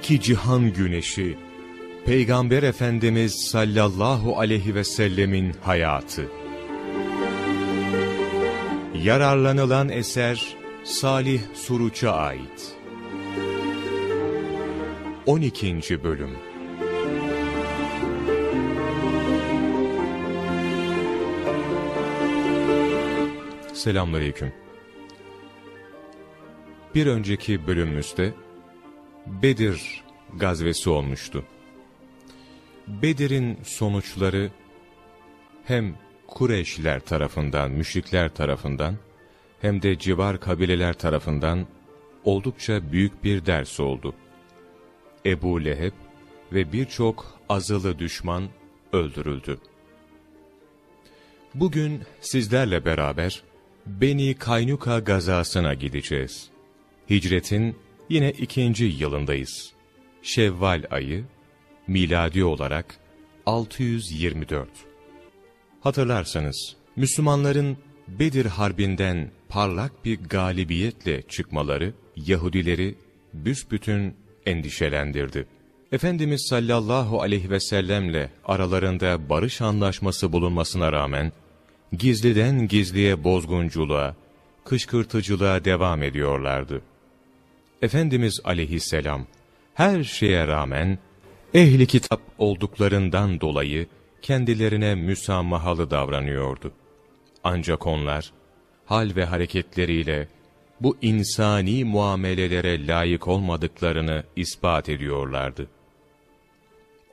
iki cihan güneşi, Peygamber Efendimiz sallallahu aleyhi ve sellemin hayatı. Yararlanılan eser Salih Suruç'a ait. 12. Bölüm Selamünaleyküm. Bir önceki bölümümüzde Bedir gazvesi olmuştu. Bedir'in sonuçları hem Kureyşliler tarafından, müşrikler tarafından hem de civar kabileler tarafından oldukça büyük bir ders oldu. Ebu Leheb ve birçok azılı düşman öldürüldü. Bugün sizlerle beraber Beni Kaynuka gazasına gideceğiz. Hicretin yine ikinci yılındayız. Şevval ayı, miladi olarak 624. Hatırlarsanız, Müslümanların Bedir Harbi'nden parlak bir galibiyetle çıkmaları, Yahudileri büsbütün endişelendirdi. Efendimiz sallallahu aleyhi ve sellemle aralarında barış anlaşması bulunmasına rağmen, gizliden gizliye bozgunculuğa, kışkırtıcılığa devam ediyorlardı. Efendimiz aleyhisselam, her şeye rağmen, ehli kitap olduklarından dolayı kendilerine müsamahalı davranıyordu. Ancak onlar, hal ve hareketleriyle bu insani muamelelere layık olmadıklarını ispat ediyorlardı.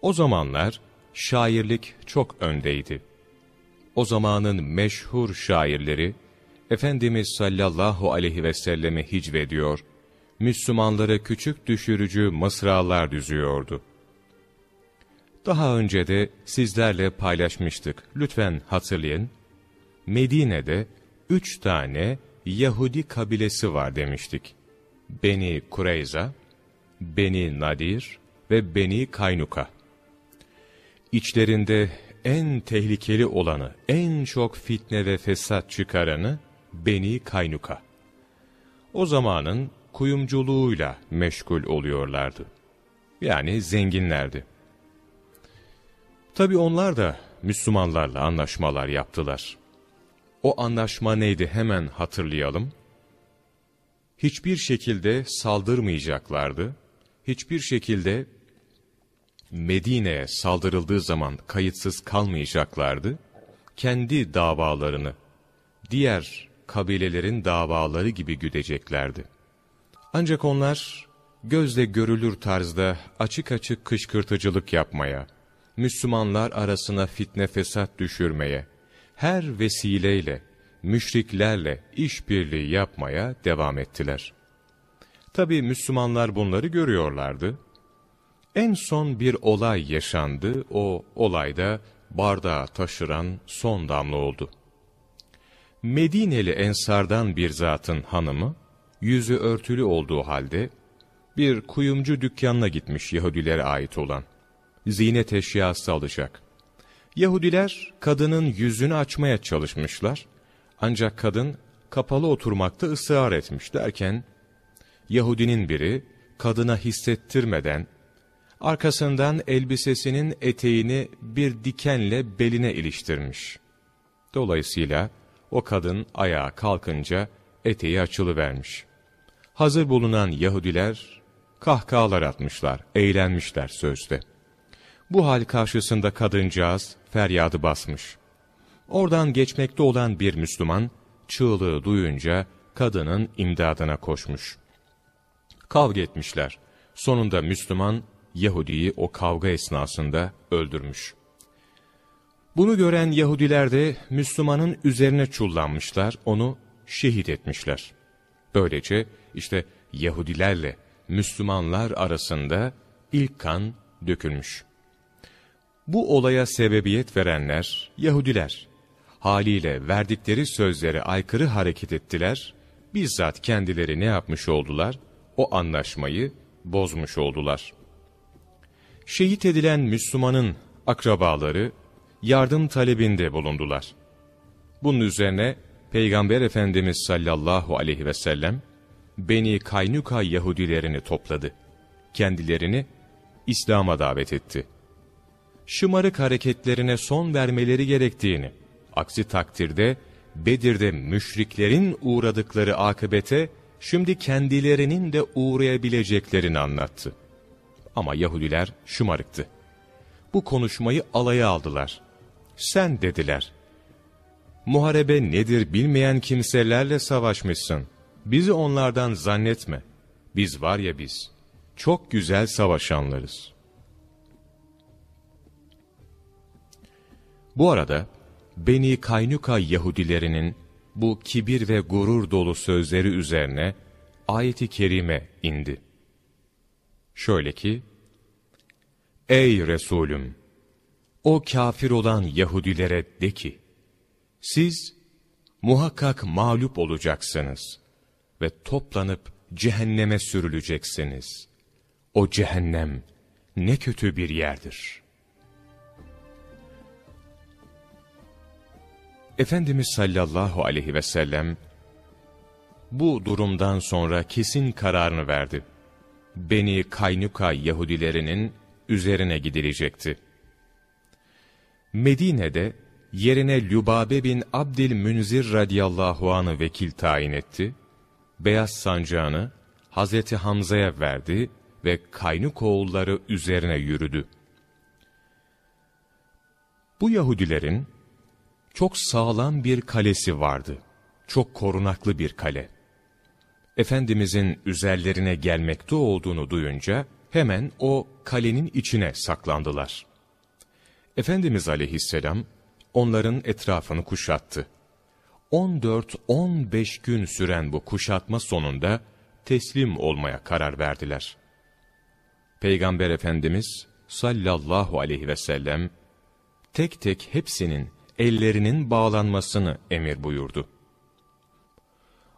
O zamanlar şairlik çok öndeydi. O zamanın meşhur şairleri, Efendimiz sallallahu aleyhi ve selleme hicvediyor, Müslümanları küçük düşürücü mısralar düzüyordu. Daha önce de sizlerle paylaşmıştık. Lütfen hatırlayın. Medine'de üç tane Yahudi kabilesi var demiştik. Beni Kureyza, Beni Nadir ve Beni Kaynuka. İçlerinde en tehlikeli olanı, en çok fitne ve fesat çıkaranı Beni Kaynuka. O zamanın kuyumculuğuyla meşgul oluyorlardı. Yani zenginlerdi. Tabi onlar da Müslümanlarla anlaşmalar yaptılar. O anlaşma neydi hemen hatırlayalım. Hiçbir şekilde saldırmayacaklardı. Hiçbir şekilde Medine'ye saldırıldığı zaman kayıtsız kalmayacaklardı. Kendi davalarını diğer kabilelerin davaları gibi güdeceklerdi. Ancak onlar gözle görülür tarzda açık açık kışkırtıcılık yapmaya, Müslümanlar arasına fitne fesat düşürmeye, her vesileyle müşriklerle işbirliği yapmaya devam ettiler. Tabi Müslümanlar bunları görüyorlardı. En son bir olay yaşandı, o olayda bardağı taşıran son damla oldu. Medineli ensardan bir zatın hanımı, yüzü örtülü olduğu halde, bir kuyumcu dükkanına gitmiş Yahudilere ait olan. Ziynet eşyası alacak. Yahudiler kadının yüzünü açmaya çalışmışlar. Ancak kadın kapalı oturmakta ısrar etmiş derken, Yahudinin biri kadına hissettirmeden, arkasından elbisesinin eteğini bir dikenle beline iliştirmiş. Dolayısıyla o kadın ayağa kalkınca eteği açılıvermiş. Hazır bulunan Yahudiler kahkahalar atmışlar, eğlenmişler sözde. Bu hal karşısında kadıncağız feryadı basmış. Oradan geçmekte olan bir Müslüman, çığlığı duyunca kadının imdadına koşmuş. Kavga etmişler. Sonunda Müslüman, Yahudi'yi o kavga esnasında öldürmüş. Bunu gören Yahudiler de Müslümanın üzerine çullanmışlar, onu şehit etmişler. Böylece işte Yahudilerle Müslümanlar arasında ilk kan dökülmüş. Bu olaya sebebiyet verenler Yahudiler. Haliyle verdikleri sözlere aykırı hareket ettiler, bizzat kendileri ne yapmış oldular? O anlaşmayı bozmuş oldular. Şehit edilen Müslümanın akrabaları yardım talebinde bulundular. Bunun üzerine Peygamber Efendimiz sallallahu aleyhi ve sellem Beni Kaynuka Yahudilerini topladı. kendilerini İslam'a davet etti. Şımarık hareketlerine son vermeleri gerektiğini, aksi takdirde Bedir'de müşriklerin uğradıkları akıbete şimdi kendilerinin de uğrayabileceklerini anlattı. Ama Yahudiler şımarıktı. Bu konuşmayı alaya aldılar. Sen dediler. Muharebe nedir bilmeyen kimselerle savaşmışsın. Bizi onlardan zannetme. Biz var ya biz, çok güzel savaşanlarız. Bu arada, Beni Kaynuka Yahudilerinin bu kibir ve gurur dolu sözleri üzerine ayeti kerime indi. Şöyle ki, Ey Resulüm! O kafir olan Yahudilere de ki, siz muhakkak mağlup olacaksınız ve toplanıp cehenneme sürüleceksiniz. O cehennem ne kötü bir yerdir. Efendimiz sallallahu aleyhi ve sellem bu durumdan sonra kesin kararını verdi. Beni Kaynuka Yahudilerinin üzerine gidilecekti. Medine'de yerine Lübabe bin Abdil Münzir radıyallahu anı vekil tayin etti. Beyaz sancağını Hazreti Hamza'ya verdi ve Kaynuk oğulları üzerine yürüdü. Bu Yahudilerin çok sağlam bir kalesi vardı. Çok korunaklı bir kale. Efendimizin üzerlerine gelmekte olduğunu duyunca hemen o kalenin içine saklandılar. Efendimiz aleyhisselam onların etrafını kuşattı. 14-15 gün süren bu kuşatma sonunda teslim olmaya karar verdiler. Peygamber Efendimiz sallallahu aleyhi ve sellem tek tek hepsinin ellerinin bağlanmasını emir buyurdu.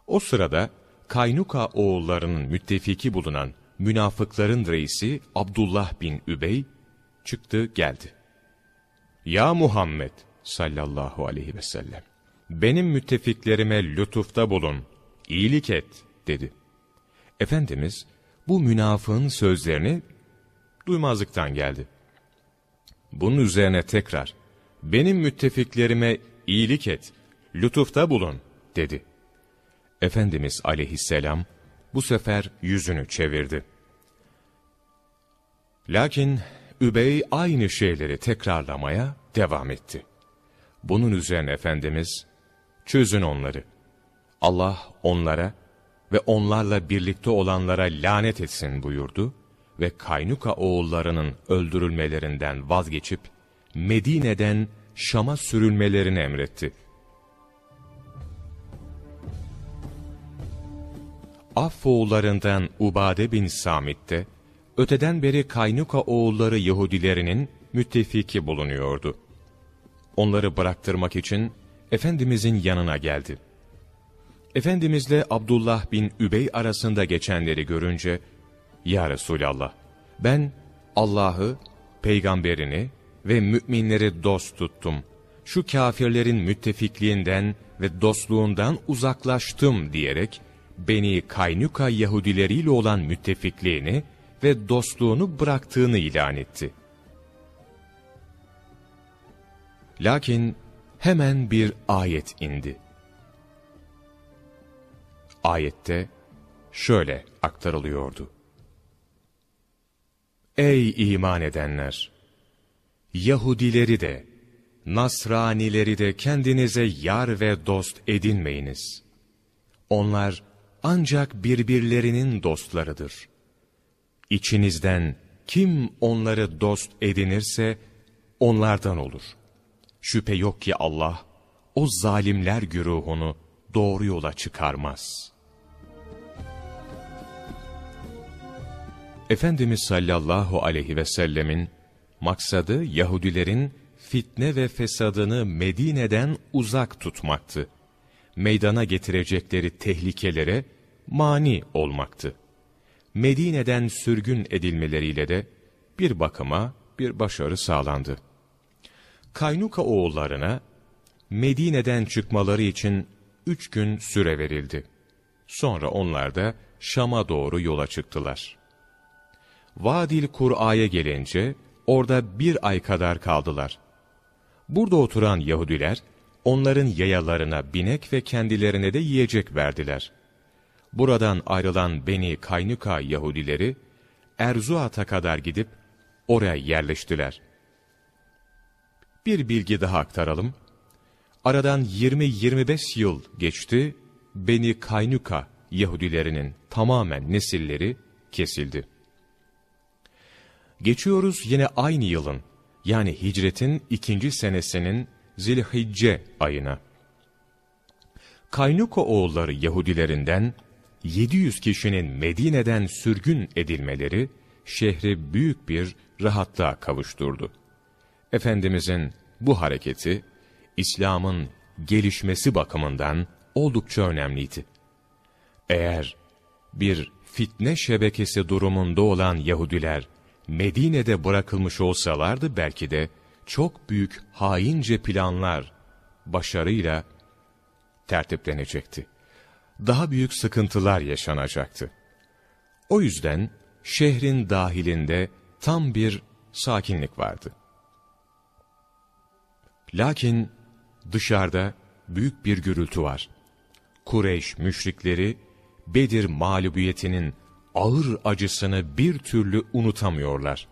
O sırada Kaynuka oğullarının müttefiki bulunan münafıkların reisi Abdullah bin Übey çıktı geldi. Ya Muhammed sallallahu aleyhi ve sellem benim müttefiklerime lütufta bulun, iyilik et dedi. Efendimiz bu münafığın sözlerini duymazlıktan geldi. Bunun üzerine tekrar benim müttefiklerime iyilik et, lütufta bulun dedi. Efendimiz aleyhisselam bu sefer yüzünü çevirdi. Lakin Übey aynı şeyleri tekrarlamaya devam etti. Bunun üzerine Efendimiz, çözün onları. Allah onlara ve onlarla birlikte olanlara lanet etsin buyurdu ve Kaynuka oğullarının öldürülmelerinden vazgeçip Medine'den Şam'a sürülmelerini emretti. Affoğullarından Ubade bin Samit de, öteden beri Kaynuka oğulları Yahudilerinin müttefiki bulunuyordu. Onları bıraktırmak için Efendimizin yanına geldi. Efendimizle Abdullah bin Übey arasında geçenleri görünce, Ya Resulallah, ben Allah'ı, peygamberini ve müminleri dost tuttum. Şu kafirlerin müttefikliğinden ve dostluğundan uzaklaştım diyerek, Beni Kaynuka Yahudileriyle olan müttefikliğini ve dostluğunu bıraktığını ilan etti. Lakin hemen bir ayet indi. Ayette şöyle aktarılıyordu. Ey iman edenler! Yahudileri de, Nasranileri de kendinize yar ve dost edinmeyiniz. Onlar ancak birbirlerinin dostlarıdır. İçinizden kim onları dost edinirse onlardan olur. Şüphe yok ki Allah o zalimler güruhunu doğru yola çıkarmaz. Efendimiz sallallahu aleyhi ve sellemin maksadı Yahudilerin fitne ve fesadını Medine'den uzak tutmaktı. Meydana getirecekleri tehlikelere mani olmaktı. Medine'den sürgün edilmeleriyle de bir bakıma bir başarı sağlandı. Kaynuka oğullarına Medine'den çıkmaları için üç gün süre verildi. Sonra onlar da Şam'a doğru yola çıktılar. Vadil Kur'a'ya gelince orada bir ay kadar kaldılar. Burada oturan Yahudiler, onların yayalarına binek ve kendilerine de yiyecek verdiler. Buradan ayrılan Beni Kaynuka Yahudileri, Erzuat'a kadar gidip oraya yerleştiler. Bir bilgi daha aktaralım. Aradan 20-25 yıl geçti, Beni Kaynuka Yahudilerinin tamamen nesilleri kesildi. Geçiyoruz yine aynı yılın, yani hicretin ikinci senesinin Zilhicce ayına. Kaynuka oğulları Yahudilerinden 700 kişinin Medine'den sürgün edilmeleri, şehri büyük bir rahatlığa kavuşturdu. Efendimizin bu hareketi, İslam'ın gelişmesi bakımından oldukça önemliydi. Eğer bir fitne şebekesi durumunda olan Yahudiler, Medine'de bırakılmış olsalardı belki de çok büyük haince planlar başarıyla tertiplenecekti. Daha büyük sıkıntılar yaşanacaktı. O yüzden şehrin dahilinde tam bir sakinlik vardı. Lakin dışarıda büyük bir gürültü var. Kureyş müşrikleri Bedir mağlubiyetinin ağır acısını bir türlü unutamıyorlar.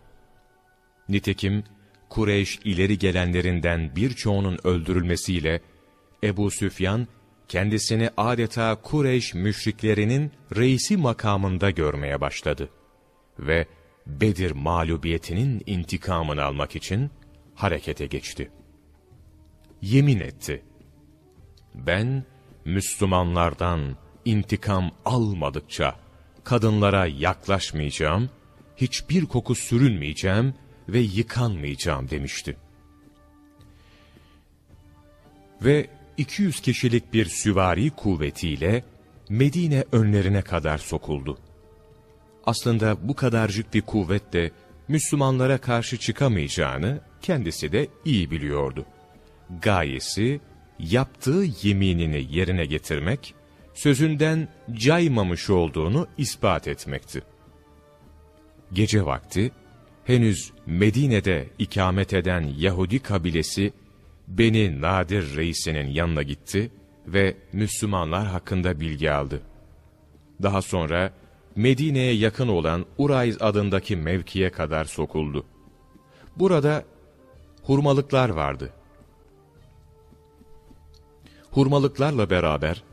Nitekim Kureyş ileri gelenlerinden birçoğunun öldürülmesiyle Ebu Süfyan kendisini adeta Kureyş müşriklerinin reisi makamında görmeye başladı. Ve Bedir mağlubiyetinin intikamını almak için harekete geçti. Yemin etti. Ben Müslümanlardan intikam almadıkça kadınlara yaklaşmayacağım, hiçbir koku sürünmeyeceğim ve yıkanmayacağım demişti. Ve 200 kişilik bir süvari kuvvetiyle Medine önlerine kadar sokuldu. Aslında bu kadarcık bir kuvvet Müslümanlara karşı çıkamayacağını kendisi de iyi biliyordu. Gayesi yaptığı yeminini yerine getirmek, sözünden caymamış olduğunu ispat etmekti. Gece vakti, henüz Medine'de ikamet eden Yahudi kabilesi, Beni Nadir reisinin yanına gitti ve Müslümanlar hakkında bilgi aldı. Daha sonra Medine'ye yakın olan Urayz adındaki mevkiye kadar sokuldu. Burada hurmalıklar vardı. Hurmalıklarla beraber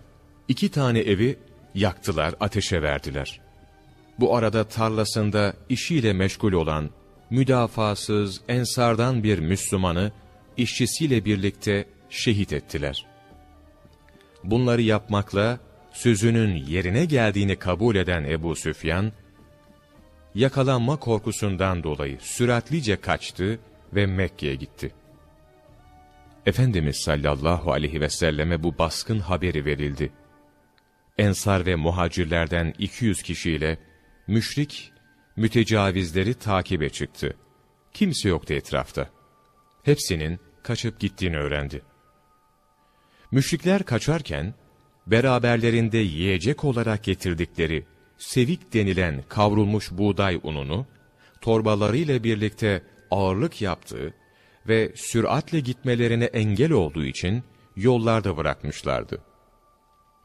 iki tane evi yaktılar, ateşe verdiler. Bu arada tarlasında işiyle meşgul olan, müdafasız, ensardan bir Müslümanı, işçisiyle birlikte şehit ettiler. Bunları yapmakla, sözünün yerine geldiğini kabul eden Ebu Süfyan, yakalanma korkusundan dolayı süratlice kaçtı ve Mekke'ye gitti. Efendimiz sallallahu aleyhi ve selleme bu baskın haberi verildi. Ensar ve muhacirlerden 200 kişiyle müşrik mütecavizleri takibe çıktı. Kimse yoktu etrafta. Hepsinin kaçıp gittiğini öğrendi. Müşrikler kaçarken beraberlerinde yiyecek olarak getirdikleri sevik denilen kavrulmuş buğday ununu torbalarıyla birlikte ağırlık yaptığı ve süratle gitmelerine engel olduğu için yollarda bırakmışlardı.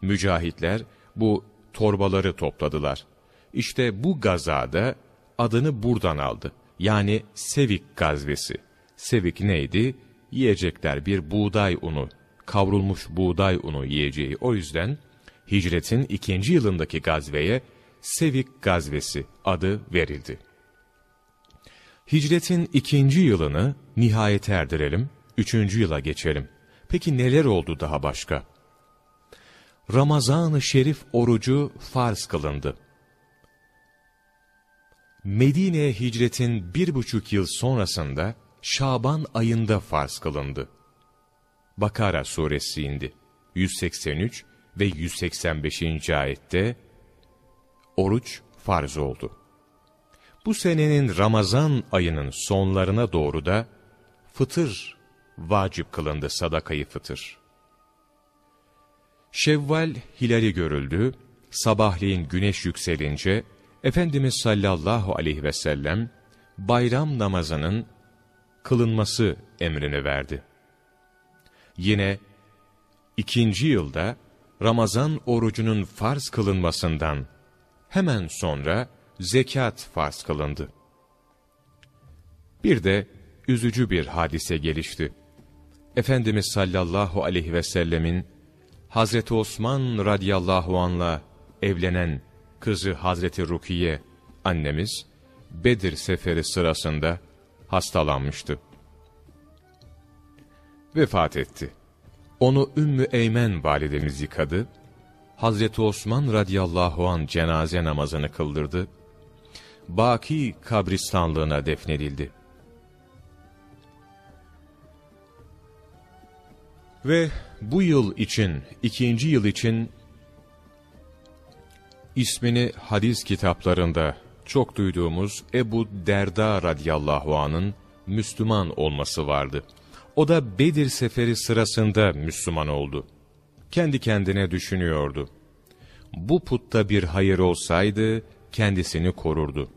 Mücahitler bu torbaları topladılar. İşte bu gazada adını buradan aldı. Yani Sevik gazvesi. Sevik neydi? Yiyecekler bir buğday unu, kavrulmuş buğday unu yiyeceği. O yüzden hicretin ikinci yılındaki gazveye Sevik gazvesi adı verildi. Hicretin ikinci yılını nihayet erdirelim, üçüncü yıla geçelim. Peki neler oldu daha başka? Ramazan-ı Şerif orucu farz kılındı. Medine'ye hicretin bir buçuk yıl sonrasında Şaban ayında farz kılındı. Bakara suresi indi. 183 ve 185. ayette oruç farz oldu. Bu senenin Ramazan ayının sonlarına doğru da fıtır vacip kılındı sadakayı fıtır. Şevval hilali görüldü, sabahleyin güneş yükselince Efendimiz sallallahu aleyhi ve sellem bayram namazının kılınması emrini verdi. Yine ikinci yılda Ramazan orucunun farz kılınmasından hemen sonra zekat farz kılındı. Bir de üzücü bir hadise gelişti. Efendimiz sallallahu aleyhi ve sellemin Hazreti Osman radıyallahu anla evlenen kızı Hazreti Rukiye annemiz Bedir seferi sırasında hastalanmıştı. Vefat etti. Onu Ümmü Eymen validemiz yıkadı. Hazreti Osman radıyallahu an cenaze namazını kıldırdı. Baki kabristanlığına defnedildi. Ve bu yıl için, ikinci yıl için ismini hadis kitaplarında çok duyduğumuz Ebu Derda radıyallahu anın Müslüman olması vardı. O da Bedir seferi sırasında Müslüman oldu. Kendi kendine düşünüyordu. Bu putta bir hayır olsaydı kendisini korurdu.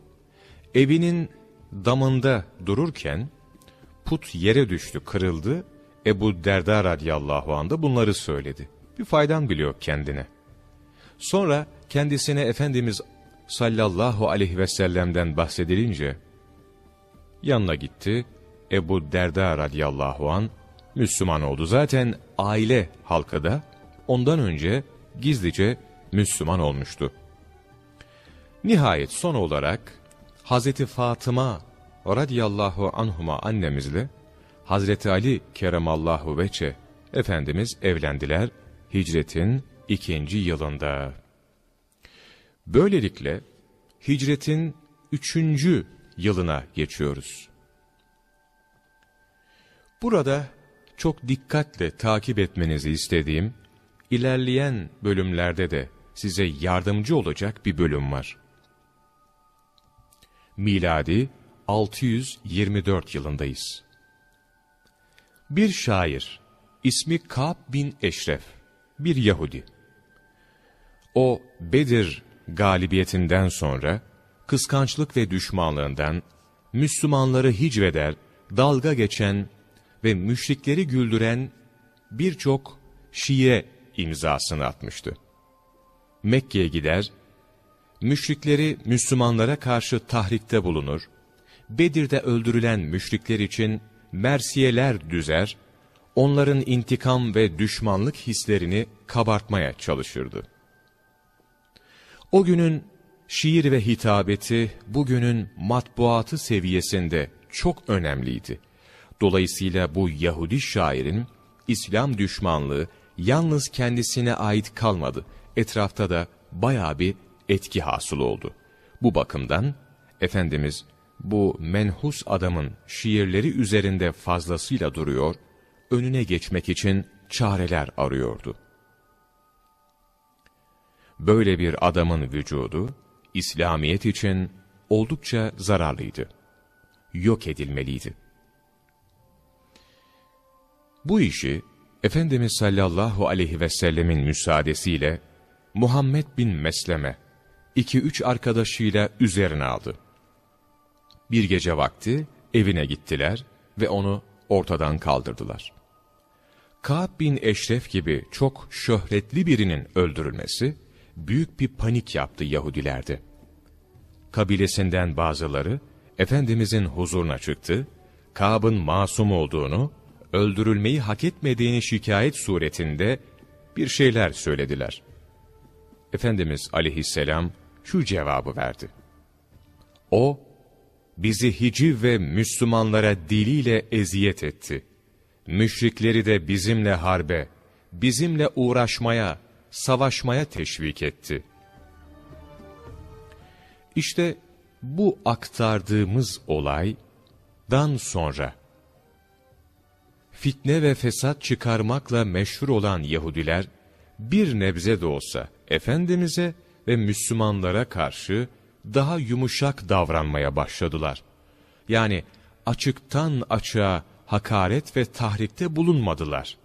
Evinin damında dururken put yere düştü, kırıldı. Ebu Derda radıyallahu anh da bunları söyledi. Bir faydan biliyor kendine. Sonra kendisine Efendimiz sallallahu aleyhi ve sellem'den bahsedilince yanına gitti. Ebu Derda radıyallahu an Müslüman oldu. Zaten aile halkı da ondan önce gizlice Müslüman olmuştu. Nihayet son olarak Hazreti Fatıma radıyallahu anhuma annemizle Hazreti Ali keremallahu veçe Efendimiz evlendiler hicretin ikinci yılında. Böylelikle hicretin üçüncü yılına geçiyoruz. Burada çok dikkatle takip etmenizi istediğim, ilerleyen bölümlerde de size yardımcı olacak bir bölüm var. Miladi 624 yılındayız. Bir şair, ismi Ka'b bin Eşref, bir Yahudi. O Bedir galibiyetinden sonra kıskançlık ve düşmanlığından Müslümanları hicveder, dalga geçen ve müşrikleri güldüren birçok şiire imzasını atmıştı. Mekke'ye gider, müşrikleri Müslümanlara karşı tahrikte bulunur, Bedir'de öldürülen müşrikler için mersiyeler düzer, onların intikam ve düşmanlık hislerini kabartmaya çalışırdı. O günün şiir ve hitabeti bugünün matbuatı seviyesinde çok önemliydi. Dolayısıyla bu Yahudi şairin İslam düşmanlığı yalnız kendisine ait kalmadı. Etrafta da baya bir etki hasıl oldu. Bu bakımdan Efendimiz bu menhus adamın şiirleri üzerinde fazlasıyla duruyor, önüne geçmek için çareler arıyordu. Böyle bir adamın vücudu, İslamiyet için oldukça zararlıydı. Yok edilmeliydi. Bu işi Efendimiz sallallahu aleyhi ve sellemin müsaadesiyle Muhammed bin Mesleme iki üç arkadaşıyla üzerine aldı. Bir gece vakti evine gittiler ve onu ortadan kaldırdılar. Ka'b bin Eşref gibi çok şöhretli birinin öldürülmesi büyük bir panik yaptı Yahudilerde. Kabilesinden bazıları Efendimizin huzuruna çıktı, Ka'b'ın masum olduğunu, öldürülmeyi hak etmediğini şikayet suretinde bir şeyler söylediler. Efendimiz aleyhisselam şu cevabı verdi. O, bizi hiciv ve Müslümanlara diliyle eziyet etti. Müşrikleri de bizimle harbe, bizimle uğraşmaya, savaşmaya teşvik etti. İşte bu aktardığımız olaydan sonra fitne ve fesat çıkarmakla meşhur olan Yahudiler bir nebze de olsa Efendimiz'e ve Müslümanlara karşı daha yumuşak davranmaya başladılar. Yani açıktan açığa hakaret ve tahrikte bulunmadılar.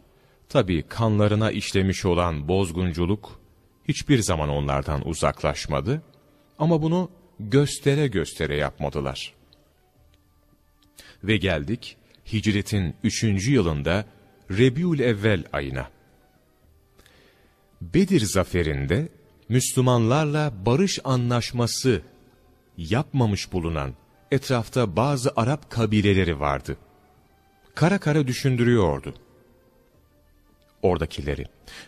Tabi kanlarına işlemiş olan bozgunculuk hiçbir zaman onlardan uzaklaşmadı ama bunu göstere göstere yapmadılar. Ve geldik hicretin üçüncü yılında Rebiül Evvel ayına. Bedir zaferinde Müslümanlarla barış anlaşması yapmamış bulunan etrafta bazı Arap kabileleri vardı. Kara kara düşündürüyordu. Oradakileri,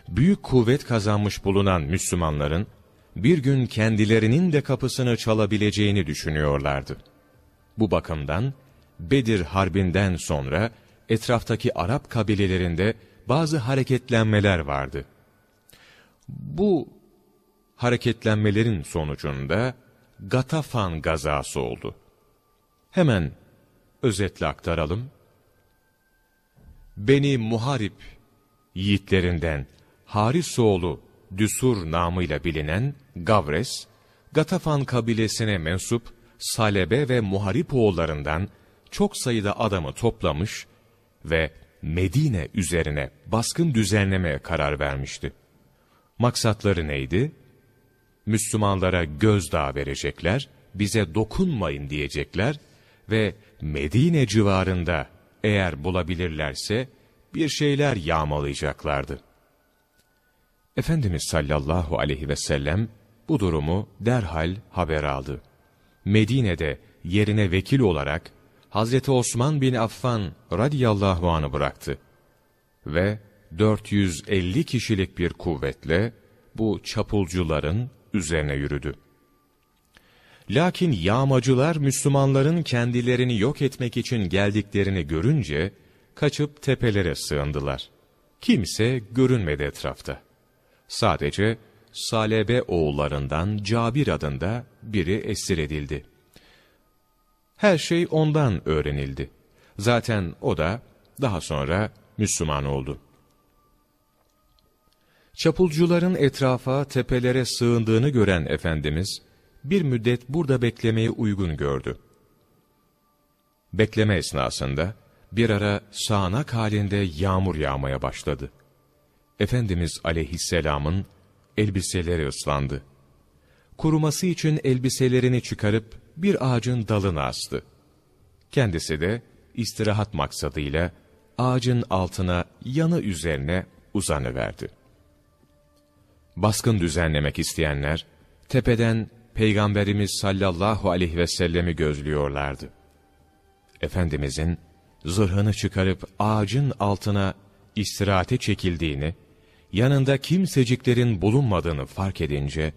büyük kuvvet kazanmış bulunan Müslümanların, bir gün kendilerinin de kapısını çalabileceğini düşünüyorlardı. Bu bakımdan, Bedir Harbi'nden sonra, etraftaki Arap kabilelerinde bazı hareketlenmeler vardı. Bu hareketlenmelerin sonucunda, Gatafan gazası oldu. Hemen özetle aktaralım. Beni Muharip yiğitlerinden Harisoğlu Düsur namıyla bilinen Gavres, Gatafan kabilesine mensup Salebe ve Muharip oğullarından çok sayıda adamı toplamış ve Medine üzerine baskın düzenlemeye karar vermişti. Maksatları neydi? Müslümanlara gözdağı verecekler, bize dokunmayın diyecekler ve Medine civarında eğer bulabilirlerse bir şeyler yağmalayacaklardı. Efendimiz sallallahu aleyhi ve sellem bu durumu derhal haber aldı. Medine'de yerine vekil olarak Hazreti Osman bin Affan radiyallahu anı bıraktı. Ve 450 kişilik bir kuvvetle bu çapulcuların üzerine yürüdü. Lakin yağmacılar Müslümanların kendilerini yok etmek için geldiklerini görünce kaçıp tepelere sığındılar. Kimse görünmedi etrafta. Sadece Salebe oğullarından Cabir adında biri esir edildi. Her şey ondan öğrenildi. Zaten o da daha sonra Müslüman oldu. Çapulcuların etrafa, tepelere sığındığını gören Efendimiz, bir müddet burada beklemeyi uygun gördü. Bekleme esnasında, bir ara sağanak halinde yağmur yağmaya başladı. Efendimiz aleyhisselamın elbiseleri ıslandı. Kuruması için elbiselerini çıkarıp bir ağacın dalına astı. Kendisi de istirahat maksadıyla ağacın altına yanı üzerine uzanıverdi. Baskın düzenlemek isteyenler tepeden Peygamberimiz sallallahu aleyhi ve sellemi gözlüyorlardı. Efendimizin zırhını çıkarıp ağacın altına istirahate çekildiğini, yanında kimseciklerin bulunmadığını fark edince,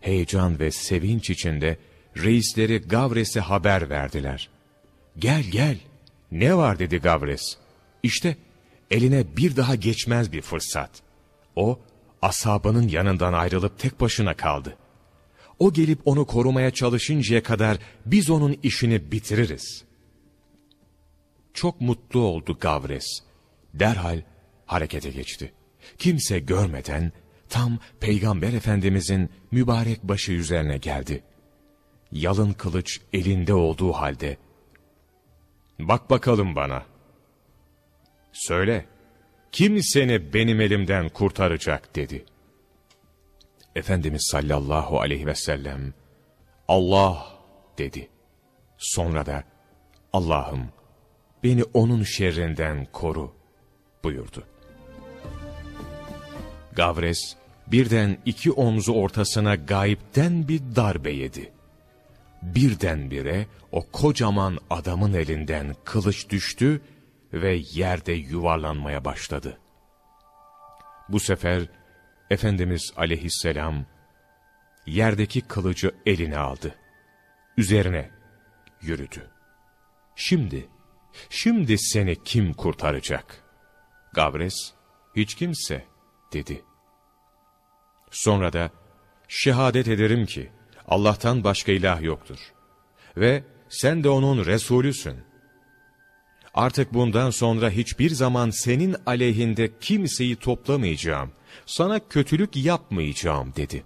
heyecan ve sevinç içinde reisleri Gavres'e haber verdiler. Gel gel, ne var dedi Gavres. İşte eline bir daha geçmez bir fırsat. O, asabının yanından ayrılıp tek başına kaldı. O gelip onu korumaya çalışıncaya kadar biz onun işini bitiririz. Çok mutlu oldu Gavres. Derhal harekete geçti. Kimse görmeden tam Peygamber Efendimizin mübarek başı üzerine geldi. Yalın kılıç elinde olduğu halde, ''Bak bakalım bana. Söyle, kim seni benim elimden kurtaracak?'' dedi. Efendimiz sallallahu aleyhi ve sellem, ''Allah'' dedi. Sonra da, ''Allah'ım, beni onun şerrinden koru buyurdu. Gavres birden iki omzu ortasına gayipten bir darbe yedi. Birdenbire o kocaman adamın elinden kılıç düştü ve yerde yuvarlanmaya başladı. Bu sefer Efendimiz aleyhisselam yerdeki kılıcı eline aldı. Üzerine yürüdü. Şimdi Şimdi seni kim kurtaracak? Gavres, hiç kimse, dedi. Sonra da, şehadet ederim ki, Allah'tan başka ilah yoktur. Ve sen de onun Resulüsün. Artık bundan sonra hiçbir zaman senin aleyhinde kimseyi toplamayacağım, sana kötülük yapmayacağım dedi.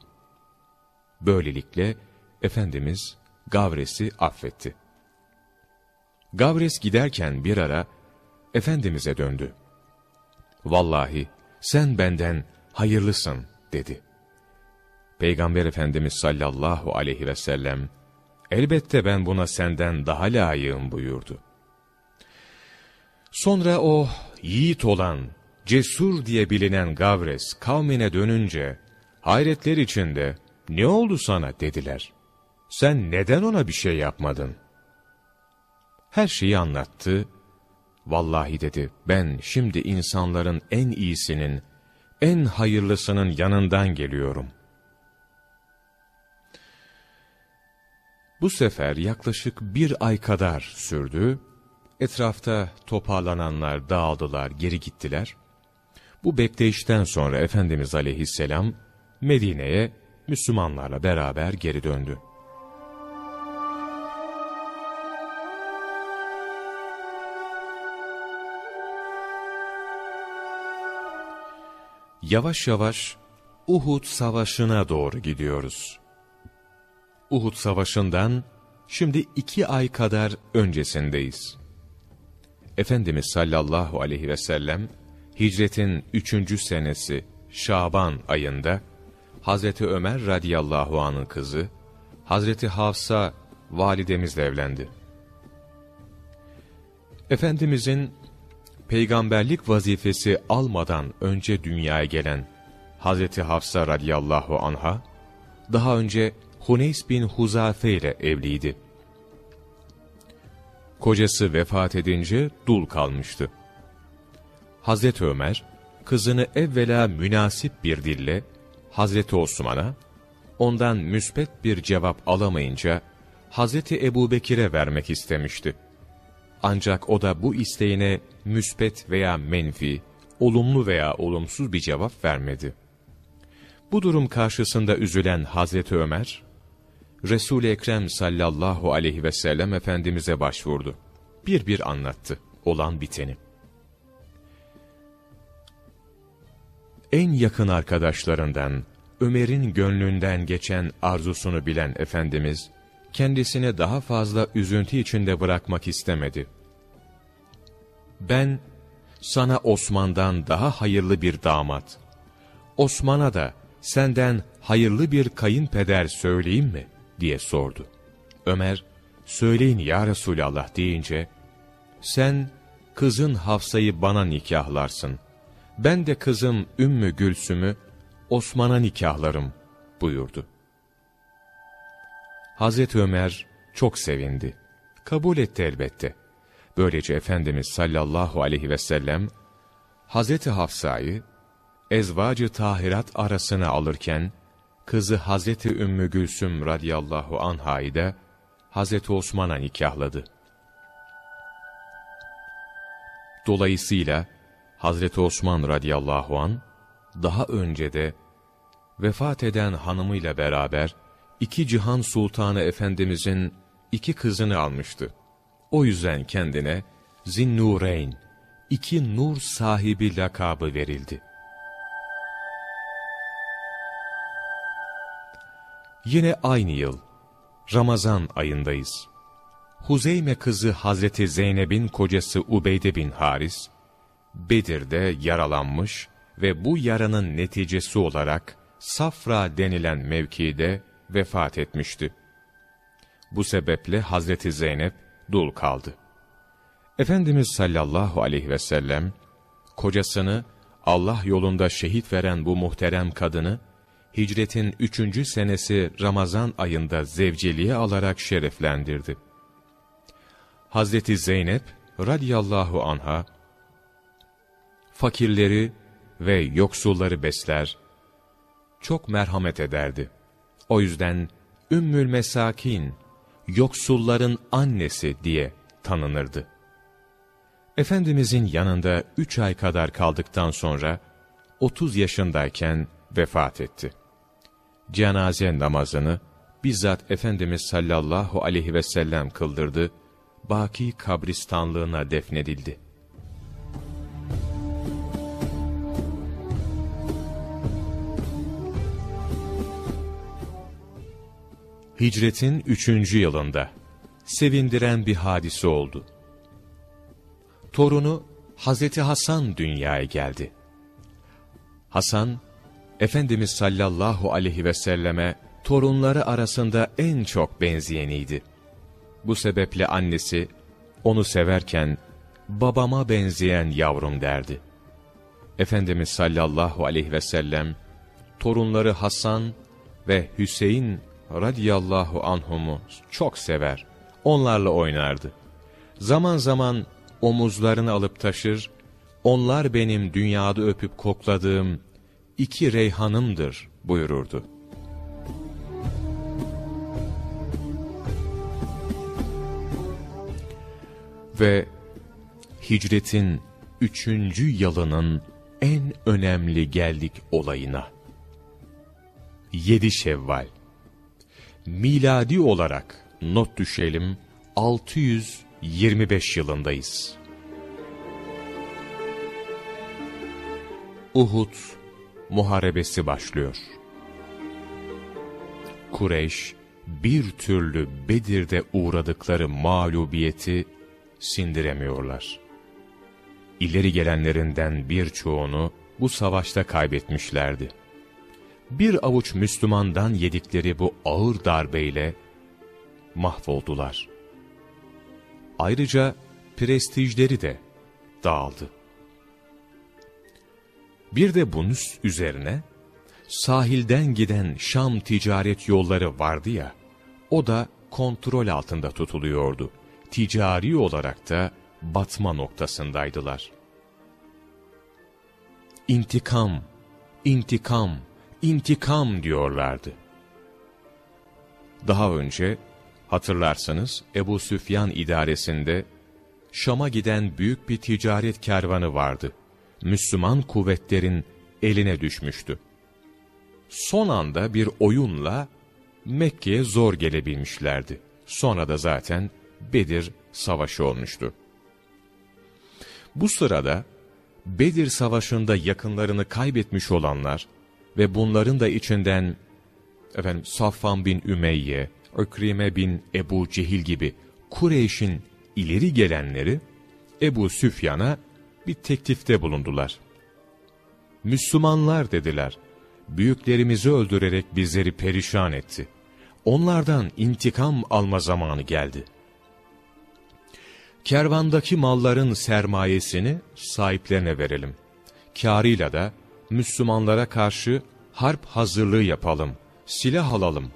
Böylelikle Efendimiz Gavres'i affetti. Gavres giderken bir ara Efendimiz'e döndü. Vallahi sen benden hayırlısın dedi. Peygamber Efendimiz sallallahu aleyhi ve sellem elbette ben buna senden daha layığım buyurdu. Sonra o yiğit olan, cesur diye bilinen Gavres kavmine dönünce, hayretler içinde, ne oldu sana dediler. Sen neden ona bir şey yapmadın? Her şeyi anlattı. Vallahi dedi, ben şimdi insanların en iyisinin, en hayırlısının yanından geliyorum. Bu sefer yaklaşık bir ay kadar sürdü. Etrafta toparlananlar dağıldılar, geri gittiler. Bu bekleyişten sonra Efendimiz aleyhisselam Medine'ye Müslümanlarla beraber geri döndü. Yavaş yavaş Uhud Savaşı'na doğru gidiyoruz. Uhud Savaşı'ndan şimdi iki ay kadar öncesindeyiz. Efendimiz sallallahu aleyhi ve sellem hicretin üçüncü senesi Şaban ayında Hazreti Ömer radıyallahu anın kızı Hazreti Hafsa validemizle evlendi. Efendimizin peygamberlik vazifesi almadan önce dünyaya gelen Hazreti Hafsa radıyallahu anha, daha önce Huneys bin Huzafe ile evliydi. Kocası vefat edince dul kalmıştı. Hazreti Ömer, kızını evvela münasip bir dille Hazreti Osman'a, ondan müspet bir cevap alamayınca Hazreti Ebubekir'e vermek istemişti. Ancak o da bu isteğine müspet veya menfi, olumlu veya olumsuz bir cevap vermedi. Bu durum karşısında üzülen Hazreti Ömer, Resul-i Ekrem sallallahu aleyhi ve sellem Efendimiz'e başvurdu. Bir bir anlattı olan biteni. En yakın arkadaşlarından, Ömer'in gönlünden geçen arzusunu bilen Efendimiz, kendisini daha fazla üzüntü içinde bırakmak istemedi. Ben, sana Osman'dan daha hayırlı bir damat, Osman'a da senden hayırlı bir kayınpeder söyleyeyim mi? Diye sordu. Ömer, söyleyin ya Resulallah deyince, sen kızın Hafsa'yı bana nikahlarsın. Ben de kızım Ümmü Gülsüm'ü Osman'a nikahlarım buyurdu. Hazreti Ömer çok sevindi. Kabul etti elbette. Böylece Efendimiz sallallahu aleyhi ve sellem Hazreti Hafsa'yı ezvacı tahirat arasına alırken kızı Hazreti Ümmü Gülsüm radıyallahu anha'yı da Hazreti Osman'a nikahladı. Dolayısıyla Hazreti Osman radıyallahu an daha önce de vefat eden hanımıyla beraber iki cihan sultanı efendimizin iki kızını almıştı. O yüzden kendine Zinnureyn, iki nur sahibi lakabı verildi. Yine aynı yıl, Ramazan ayındayız. Huzeyme kızı Hazreti Zeynep'in kocası Ubeyde bin Haris, Bedir'de yaralanmış ve bu yaranın neticesi olarak Safra denilen mevkide vefat etmişti. Bu sebeple Hazreti Zeynep dul kaldı. Efendimiz sallallahu aleyhi ve sellem, kocasını Allah yolunda şehit veren bu muhterem kadını, hicretin üçüncü senesi Ramazan ayında zevceliğe alarak şereflendirdi. Hazreti Zeynep radiyallahu anha, fakirleri ve yoksulları besler, çok merhamet ederdi. O yüzden Ümmül Mesakin, yoksulların annesi diye tanınırdı. Efendimizin yanında üç ay kadar kaldıktan sonra, 30 yaşındayken vefat etti. Cenaze namazını bizzat Efendimiz sallallahu aleyhi ve sellem kıldırdı, Baki kabristanlığına defnedildi. Hicretin üçüncü yılında sevindiren bir hadise oldu. Torunu Hazreti Hasan dünyaya geldi. Hasan, Efendimiz sallallahu aleyhi ve selleme torunları arasında en çok benzeyeniydi. Bu sebeple annesi onu severken babama benzeyen yavrum derdi. Efendimiz sallallahu aleyhi ve sellem torunları Hasan ve Hüseyin radiyallahu anhumu çok sever. Onlarla oynardı. Zaman zaman omuzlarını alıp taşır, onlar benim dünyada öpüp kokladığım iki reyhanımdır buyururdu. Ve hicretin üçüncü yılının en önemli geldik olayına. Yedi Şevval. Miladi olarak not düşelim 625 yılındayız. Uhud muharebesi başlıyor. Kureyş bir türlü Bedir'de uğradıkları mağlubiyeti sindiremiyorlar. İleri gelenlerinden birçoğunu bu savaşta kaybetmişlerdi. Bir avuç Müslümandan yedikleri bu ağır darbeyle mahvoldular. Ayrıca prestijleri de dağıldı. Bir de bunun üzerine sahilden giden Şam ticaret yolları vardı ya, o da kontrol altında tutuluyordu. Ticari olarak da batma noktasındaydılar. İntikam, intikam, intikam diyorlardı. Daha önce hatırlarsanız Ebu Süfyan idaresinde Şam'a giden büyük bir ticaret kervanı vardı. Müslüman kuvvetlerin eline düşmüştü. Son anda bir oyunla Mekke'ye zor gelebilmişlerdi. Sonra da zaten Bedir savaşı olmuştu. Bu sırada Bedir savaşında yakınlarını kaybetmiş olanlar ve bunların da içinden efendim Safvan bin Ümeyye, Ökrime bin Ebu Cehil gibi Kureyş'in ileri gelenleri Ebu Süfyan'a bir teklifte bulundular. Müslümanlar dediler, büyüklerimizi öldürerek bizleri perişan etti. Onlardan intikam alma zamanı geldi. Kervandaki malların sermayesini sahiplerine verelim. Kârıyla da Müslümanlara karşı harp hazırlığı yapalım, silah alalım.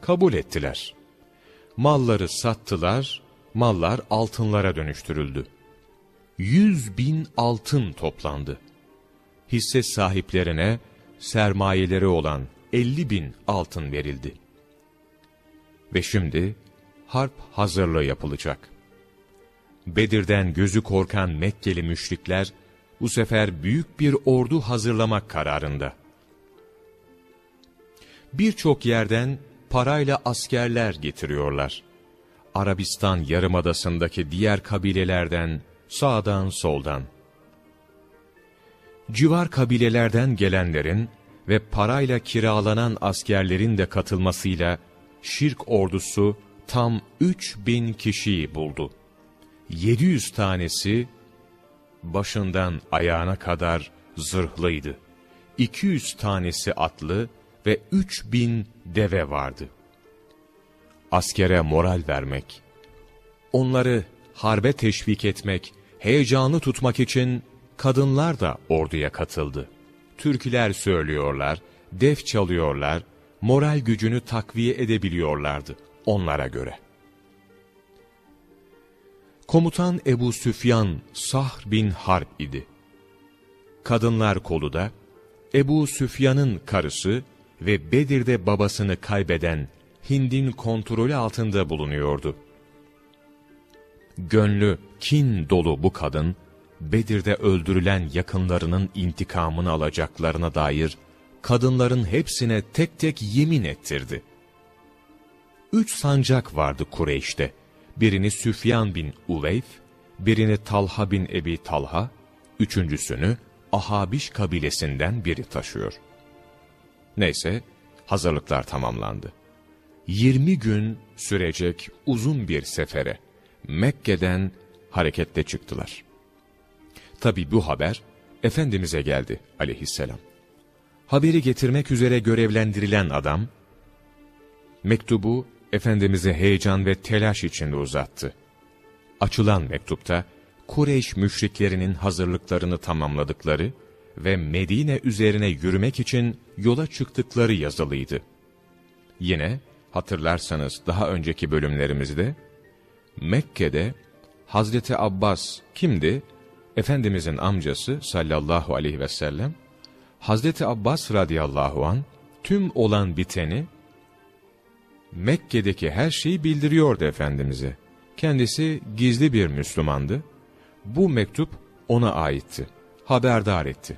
Kabul ettiler. Malları sattılar, mallar altınlara dönüştürüldü. Yüz bin altın toplandı. Hisse sahiplerine sermayeleri olan elli bin altın verildi. Ve şimdi harp hazırlığı yapılacak. Bedir'den gözü korkan Mekkeli müşrikler, bu sefer büyük bir ordu hazırlamak kararında. Birçok yerden parayla askerler getiriyorlar. Arabistan yarımadasındaki diğer kabilelerden, sağdan soldan. Civar kabilelerden gelenlerin ve parayla kiralanan askerlerin de katılmasıyla şirk ordusu tam 3000 kişiyi buldu. 700 tanesi başından ayağına kadar zırhlıydı. 200 tanesi atlı ve 3000 deve vardı. Askere moral vermek, onları harbe teşvik etmek, heyecanlı tutmak için kadınlar da orduya katıldı. Türküler söylüyorlar, def çalıyorlar, moral gücünü takviye edebiliyorlardı onlara göre. Komutan Ebu Süfyan Sahr bin Harp idi. Kadınlar kolu da Ebu Süfyan'ın karısı ve Bedir'de babasını kaybeden Hind'in kontrolü altında bulunuyordu. Gönlü kin dolu bu kadın, Bedir'de öldürülen yakınlarının intikamını alacaklarına dair kadınların hepsine tek tek yemin ettirdi. Üç sancak vardı Kureyş'te birini Süfyan bin Uveyf, birini Talha bin Ebi Talha, üçüncüsünü Ahabiş kabilesinden biri taşıyor. Neyse, hazırlıklar tamamlandı. 20 gün sürecek uzun bir sefere Mekke'den hareketle çıktılar. Tabi bu haber Efendimiz'e geldi aleyhisselam. haberi getirmek üzere görevlendirilen adam, mektubu Efendimiz'e heyecan ve telaş içinde uzattı. Açılan mektupta, Kureyş müşriklerinin hazırlıklarını tamamladıkları ve Medine üzerine yürümek için yola çıktıkları yazılıydı. Yine hatırlarsanız daha önceki bölümlerimizde Mekke'de Hazreti Abbas kimdi? Efendimizin amcası sallallahu aleyhi ve sellem Hazreti Abbas radıyallahu an tüm olan biteni Mekke'deki her şeyi bildiriyordu Efendimiz'e. Kendisi gizli bir Müslümandı. Bu mektup ona aitti. Haberdar etti.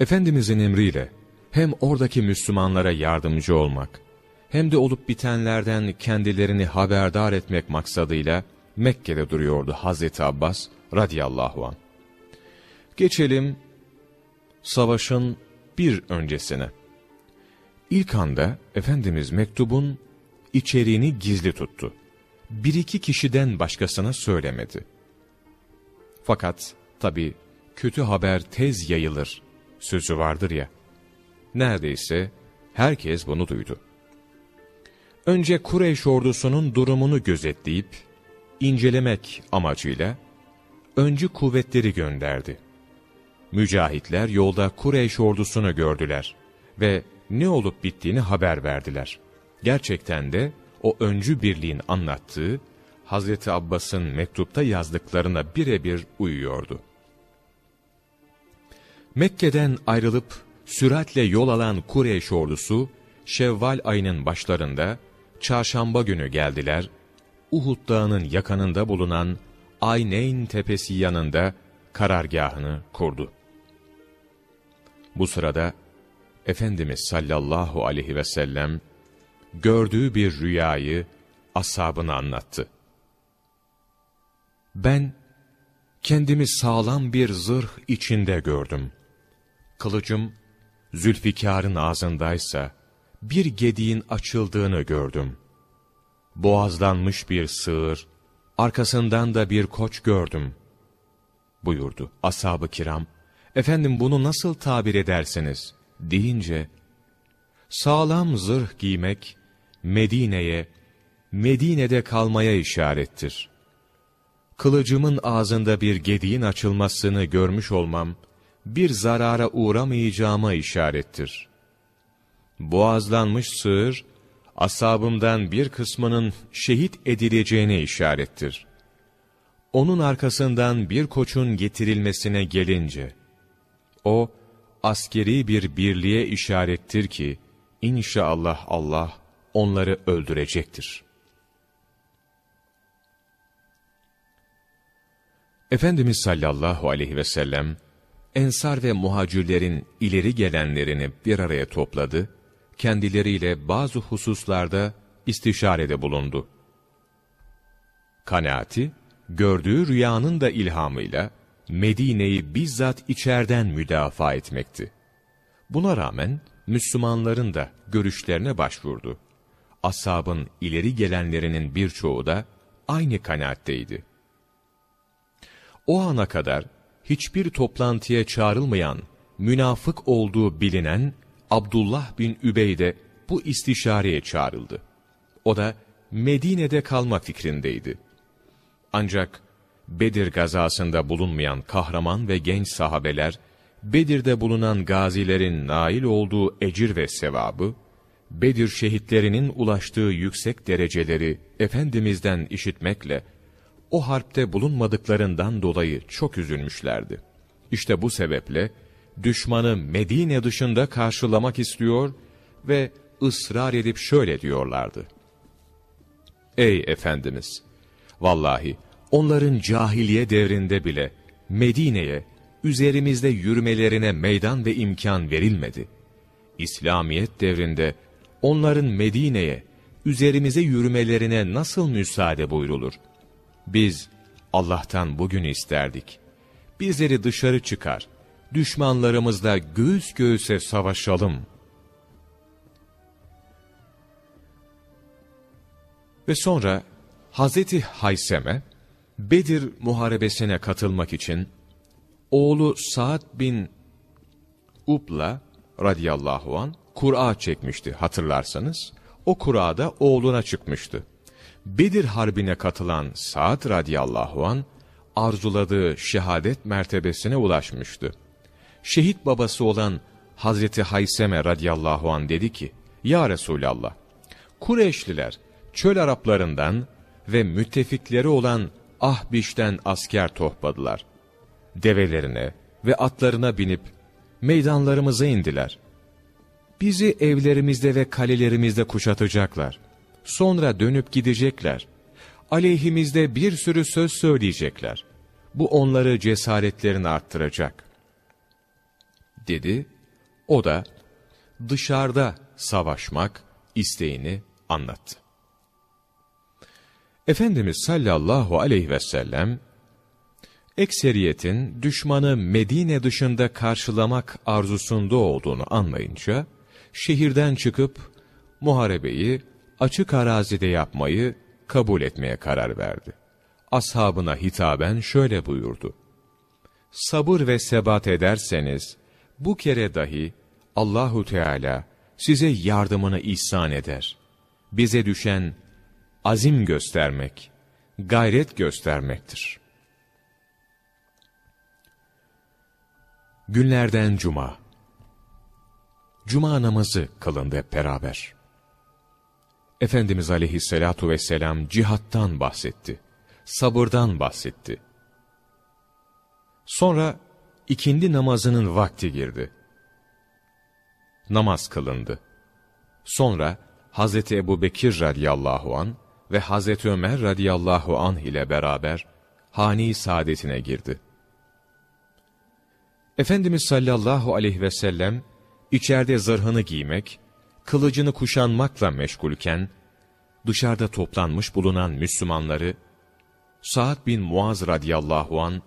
Efendimizin emriyle hem oradaki Müslümanlara yardımcı olmak, hem de olup bitenlerden kendilerini haberdar etmek maksadıyla Mekke'de duruyordu Hazreti Abbas radıyallahu an. Geçelim savaşın bir öncesine. İlk anda Efendimiz mektubun içeriğini gizli tuttu. Bir iki kişiden başkasına söylemedi. Fakat tabi kötü haber tez yayılır sözü vardır ya. Neredeyse herkes bunu duydu. Önce Kureyş ordusunun durumunu gözetleyip, incelemek amacıyla, öncü kuvvetleri gönderdi. Mücahitler yolda Kureyş ordusunu gördüler ve ne olup bittiğini haber verdiler. Gerçekten de o öncü birliğin anlattığı, Hazreti Abbas'ın mektupta yazdıklarına birebir uyuyordu. Mekke'den ayrılıp süratle yol alan Kureyş ordusu, Şevval ayının başlarında, çarşamba günü geldiler, Uhud dağının yakınında bulunan Ayneyn tepesi yanında karargahını kurdu. Bu sırada Efendimiz sallallahu aleyhi ve sellem gördüğü bir rüyayı ashabına anlattı. Ben kendimi sağlam bir zırh içinde gördüm. Kılıcım Zülfikar'ın ağzındaysa bir gediğin açıldığını gördüm. Boğazlanmış bir sığır, arkasından da bir koç gördüm. Buyurdu ashab-ı kiram, efendim bunu nasıl tabir edersiniz? deyince, sağlam zırh giymek, Medine'ye, Medine'de kalmaya işarettir. Kılıcımın ağzında bir gediğin açılmasını görmüş olmam, bir zarara uğramayacağıma işarettir. Boğazlanmış sığır, asabımdan bir kısmının şehit edileceğine işarettir. Onun arkasından bir koçun getirilmesine gelince, o, askeri bir birliğe işarettir ki, inşallah Allah onları öldürecektir. Efendimiz sallallahu aleyhi ve sellem, Ensar ve muhacirlerin ileri gelenlerini bir araya topladı, kendileriyle bazı hususlarda istişarede bulundu. Kanaati, gördüğü rüyanın da ilhamıyla, Medine'yi bizzat içerden müdafaa etmekti. Buna rağmen Müslümanların da görüşlerine başvurdu. Ashabın ileri gelenlerinin birçoğu da aynı kanaatteydi. O ana kadar hiçbir toplantıya çağrılmayan, münafık olduğu bilinen Abdullah bin Übey de bu istişareye çağrıldı. O da Medine'de kalma fikrindeydi. Ancak Bedir gazasında bulunmayan kahraman ve genç sahabeler, Bedir'de bulunan gazilerin nail olduğu ecir ve sevabı, Bedir şehitlerinin ulaştığı yüksek dereceleri Efendimiz'den işitmekle, o harpte bulunmadıklarından dolayı çok üzülmüşlerdi. İşte bu sebeple, düşmanı Medine dışında karşılamak istiyor ve ısrar edip şöyle diyorlardı. Ey Efendimiz! Vallahi onların cahiliye devrinde bile Medine'ye, üzerimizde yürümelerine meydan ve imkan verilmedi. İslamiyet devrinde onların Medine'ye, üzerimize yürümelerine nasıl müsaade buyrulur? Biz Allah'tan bugün isterdik. Bizleri dışarı çıkar, düşmanlarımızla göğüs göğüse savaşalım. Ve sonra Hazreti Hayseme, Bedir muharebesine katılmak için, oğlu Sa'd bin Upla radıyallahu an Kur'a çekmişti hatırlarsanız. O Kur'a'da oğluna çıkmıştı. Bedir Harbi'ne katılan Sa'd radıyallahu an arzuladığı şehadet mertebesine ulaşmıştı. Şehit babası olan Hazreti Hayseme radıyallahu an dedi ki, Ya Resulallah, Kureyşliler çöl Araplarından ve müttefikleri olan Ahbiş'ten asker tohladılar. Develerine ve atlarına binip meydanlarımıza indiler. Bizi evlerimizde ve kalelerimizde kuşatacaklar. Sonra dönüp gidecekler. Aleyhimizde bir sürü söz söyleyecekler. Bu onları cesaretlerini arttıracak. Dedi, o da dışarıda savaşmak isteğini anlattı. Efendimiz sallallahu aleyhi ve sellem, ekseriyetin düşmanı Medine dışında karşılamak arzusunda olduğunu anlayınca, şehirden çıkıp muharebeyi açık arazide yapmayı kabul etmeye karar verdi. Ashabına hitaben şöyle buyurdu. Sabır ve sebat ederseniz, bu kere dahi Allahu Teala size yardımını ihsan eder. Bize düşen azim göstermek, gayret göstermektir. Günlerden Cuma Cuma namazı kılındı hep beraber. Efendimiz aleyhissalatu vesselam cihattan bahsetti. Sabırdan bahsetti. Sonra ikindi namazının vakti girdi. Namaz kılındı. Sonra Hazreti Ebu Bekir radıyallahu an ve Hazreti Ömer radıyallahu anh ile beraber hani saadetine girdi. Efendimiz sallallahu aleyhi ve sellem içeride zırhını giymek, kılıcını kuşanmakla meşgulken, dışarıda toplanmış bulunan Müslümanları, Sa'd bin Muaz radıyallahu an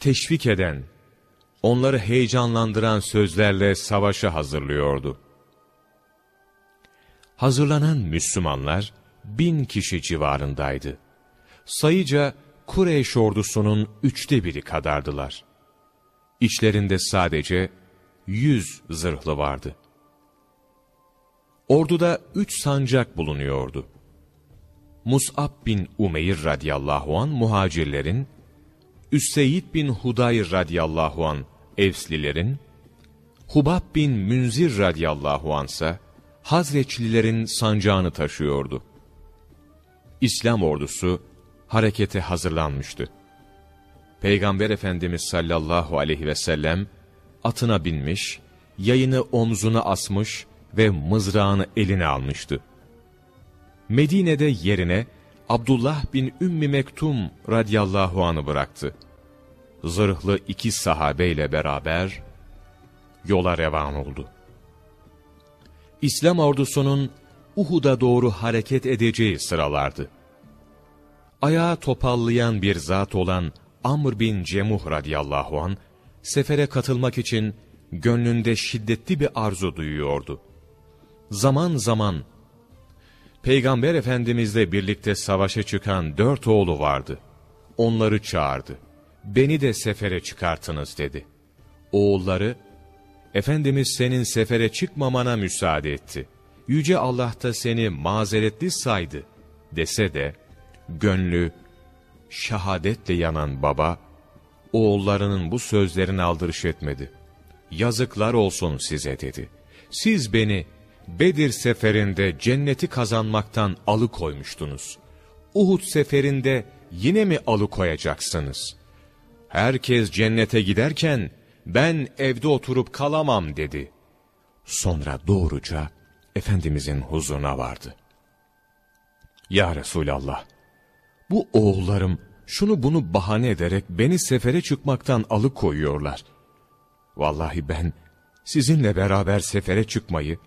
teşvik eden, onları heyecanlandıran sözlerle savaşa hazırlıyordu. Hazırlanan Müslümanlar, bin kişi civarındaydı. Sayıca Kureyş ordusunun üçte biri kadardılar. İçlerinde sadece yüz zırhlı vardı. Orduda üç sancak bulunuyordu. Mus'ab bin Umeyr radıyallahu an muhacirlerin, Üseyd bin Hudayr radıyallahu an Evslilerin, Hubab bin Münzir radıyallahu ansa Hazreçlilerin sancağını taşıyordu. İslam ordusu harekete hazırlanmıştı. Peygamber Efendimiz sallallahu aleyhi ve sellem atına binmiş, yayını omzuna asmış ve mızrağını eline almıştı. Medine'de yerine Abdullah bin Ümmi Mektum radiyallahu anı bıraktı. Zırhlı iki sahabeyle beraber yola revan oldu. İslam ordusunun Uhud'a doğru hareket edeceği sıralardı. Ayağı topallayan bir zat olan Amr bin Cemuh radıyallahu an sefere katılmak için gönlünde şiddetli bir arzu duyuyordu. Zaman zaman Peygamber Efendimizle birlikte savaşa çıkan dört oğlu vardı. Onları çağırdı. Beni de sefere çıkartınız dedi. Oğulları, Efendimiz senin sefere çıkmamana müsaade etti. Yüce Allah da seni mazeretli saydı dese de, gönlü şahadetle yanan baba, oğullarının bu sözlerini aldırış etmedi. Yazıklar olsun size dedi. Siz beni Bedir seferinde cenneti kazanmaktan alıkoymuştunuz. Uhud seferinde yine mi alıkoyacaksınız? Herkes cennete giderken ben evde oturup kalamam dedi. Sonra doğruca Efendimizin huzuruna vardı. Ya Resulallah, bu oğullarım şunu bunu bahane ederek beni sefere çıkmaktan alıkoyuyorlar. Vallahi ben sizinle beraber sefere çıkmayı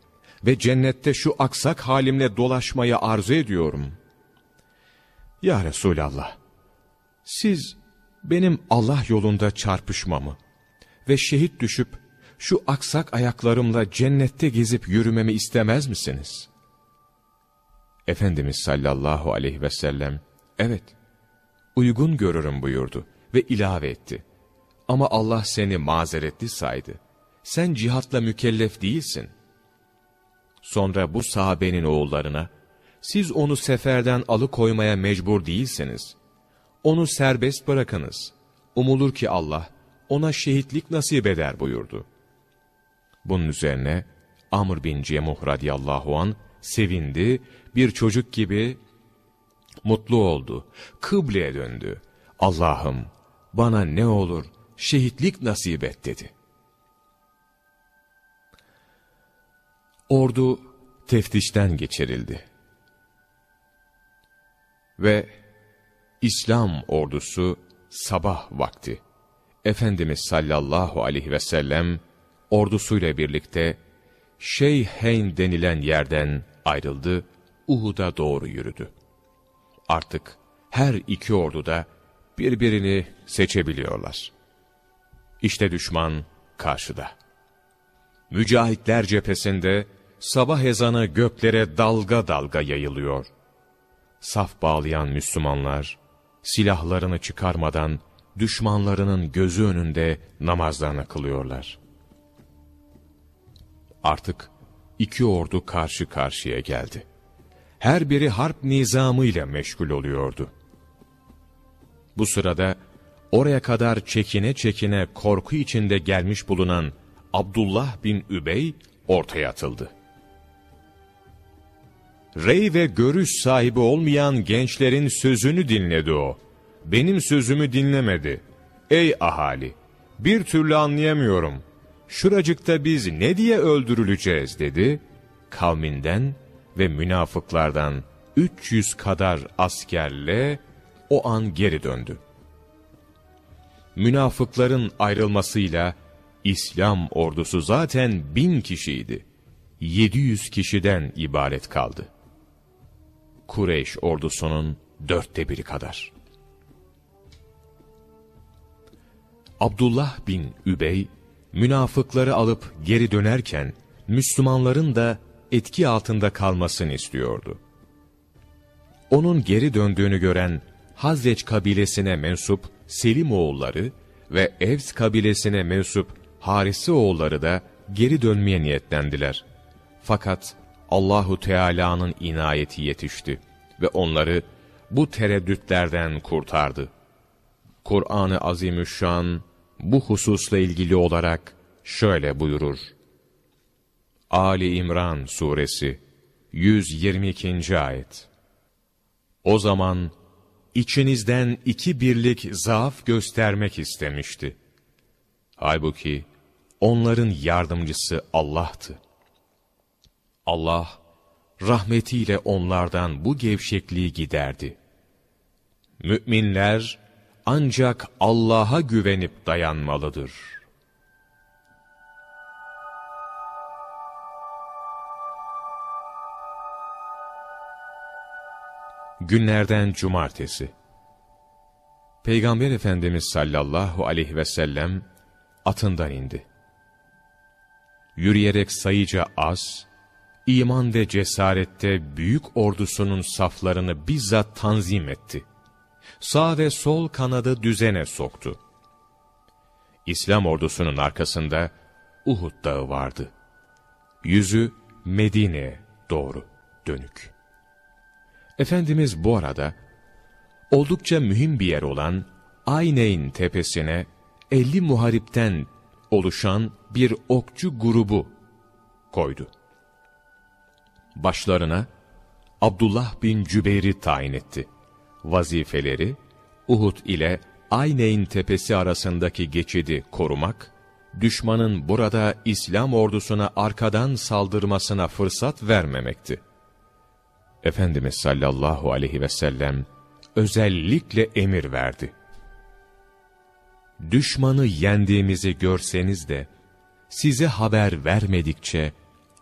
ve cennette şu aksak halimle dolaşmayı arzu ediyorum. Ya Resulallah, siz benim Allah yolunda çarpışmamı ve şehit düşüp şu aksak ayaklarımla cennette gezip yürümemi istemez misiniz? Efendimiz sallallahu aleyhi ve sellem, evet, uygun görürüm buyurdu ve ilave etti. Ama Allah seni mazeretli saydı. sen cihatla mükellef değilsin. Sonra bu sahabenin oğullarına, siz onu seferden alıkoymaya mecbur değilsiniz. Onu serbest bırakınız. Umulur ki Allah, ona şehitlik nasip eder buyurdu. Bunun üzerine, Amr bin Cemuh radıyallahu an sevindi, bir çocuk gibi mutlu oldu, kıbleye döndü. Allah'ım bana ne olur şehitlik nasip et dedi. Ordu teftişten geçirildi. Ve İslam ordusu sabah vakti Efendimiz sallallahu aleyhi ve sellem ordusuyla birlikte Şeyheyn denilen yerden ayrıldı, Uhud'a doğru yürüdü. Artık her iki orduda birbirini seçebiliyorlar. İşte düşman karşıda. Mücahitler cephesinde sabah ezanı göklere dalga dalga yayılıyor. Saf bağlayan Müslümanlar, silahlarını çıkarmadan düşmanlarının gözü önünde namazlarını kılıyorlar. Artık iki ordu karşı karşıya geldi. Her biri harp nizamıyla meşgul oluyordu. Bu sırada oraya kadar çekine çekine korku içinde gelmiş bulunan Abdullah bin Übey ortaya atıldı. Rey ve görüş sahibi olmayan gençlerin sözünü dinledi o. Benim sözümü dinlemedi. Ey ahali! Bir türlü anlayamıyorum. Şuracıkta biz ne diye öldürüleceğiz dedi. Kavminden ve münafıklardan 300 kadar askerle o an geri döndü. Münafıkların ayrılmasıyla İslam ordusu zaten bin kişiydi. 700 kişiden ibaret kaldı. Kureyş ordusunun dörtte biri kadar. Abdullah bin Übey, münafıkları alıp geri dönerken, Müslümanların da etki altında kalmasını istiyordu. Onun geri döndüğünü gören Hazreç kabilesine mensup Selim oğulları ve Evs kabilesine mensup Harisi oğulları da geri dönmeye niyetlendiler. Fakat Allahu Teala'nın inayeti yetişti ve onları bu tereddütlerden kurtardı. Kur'an-ı Azimüşşan bu hususla ilgili olarak şöyle buyurur. Ali İmran Suresi 122. Ayet O zaman içinizden iki birlik zaaf göstermek istemişti. Halbuki onların yardımcısı Allah'tı. Allah, rahmetiyle onlardan bu gevşekliği giderdi. Müminler ancak Allah'a güvenip dayanmalıdır. Günlerden Cumartesi Peygamber Efendimiz sallallahu aleyhi ve sellem atından indi. Yürüyerek sayıca az, iman ve cesarette büyük ordusunun saflarını bizzat tanzim etti. Sağ ve sol kanadı düzene soktu. İslam ordusunun arkasında Uhud dağı vardı. Yüzü Medine'ye doğru dönük. Efendimiz bu arada oldukça mühim bir yer olan Ayneyn tepesine 50 muharipten oluşan bir okçu grubu koydu. Başlarına Abdullah bin Cübeyr'i tayin etti. Vazifeleri Uhud ile Ayneyn tepesi arasındaki geçidi korumak, düşmanın burada İslam ordusuna arkadan saldırmasına fırsat vermemekti. Efendimiz sallallahu aleyhi ve sellem özellikle emir verdi. Düşmanı yendiğimizi görseniz de, size haber vermedikçe,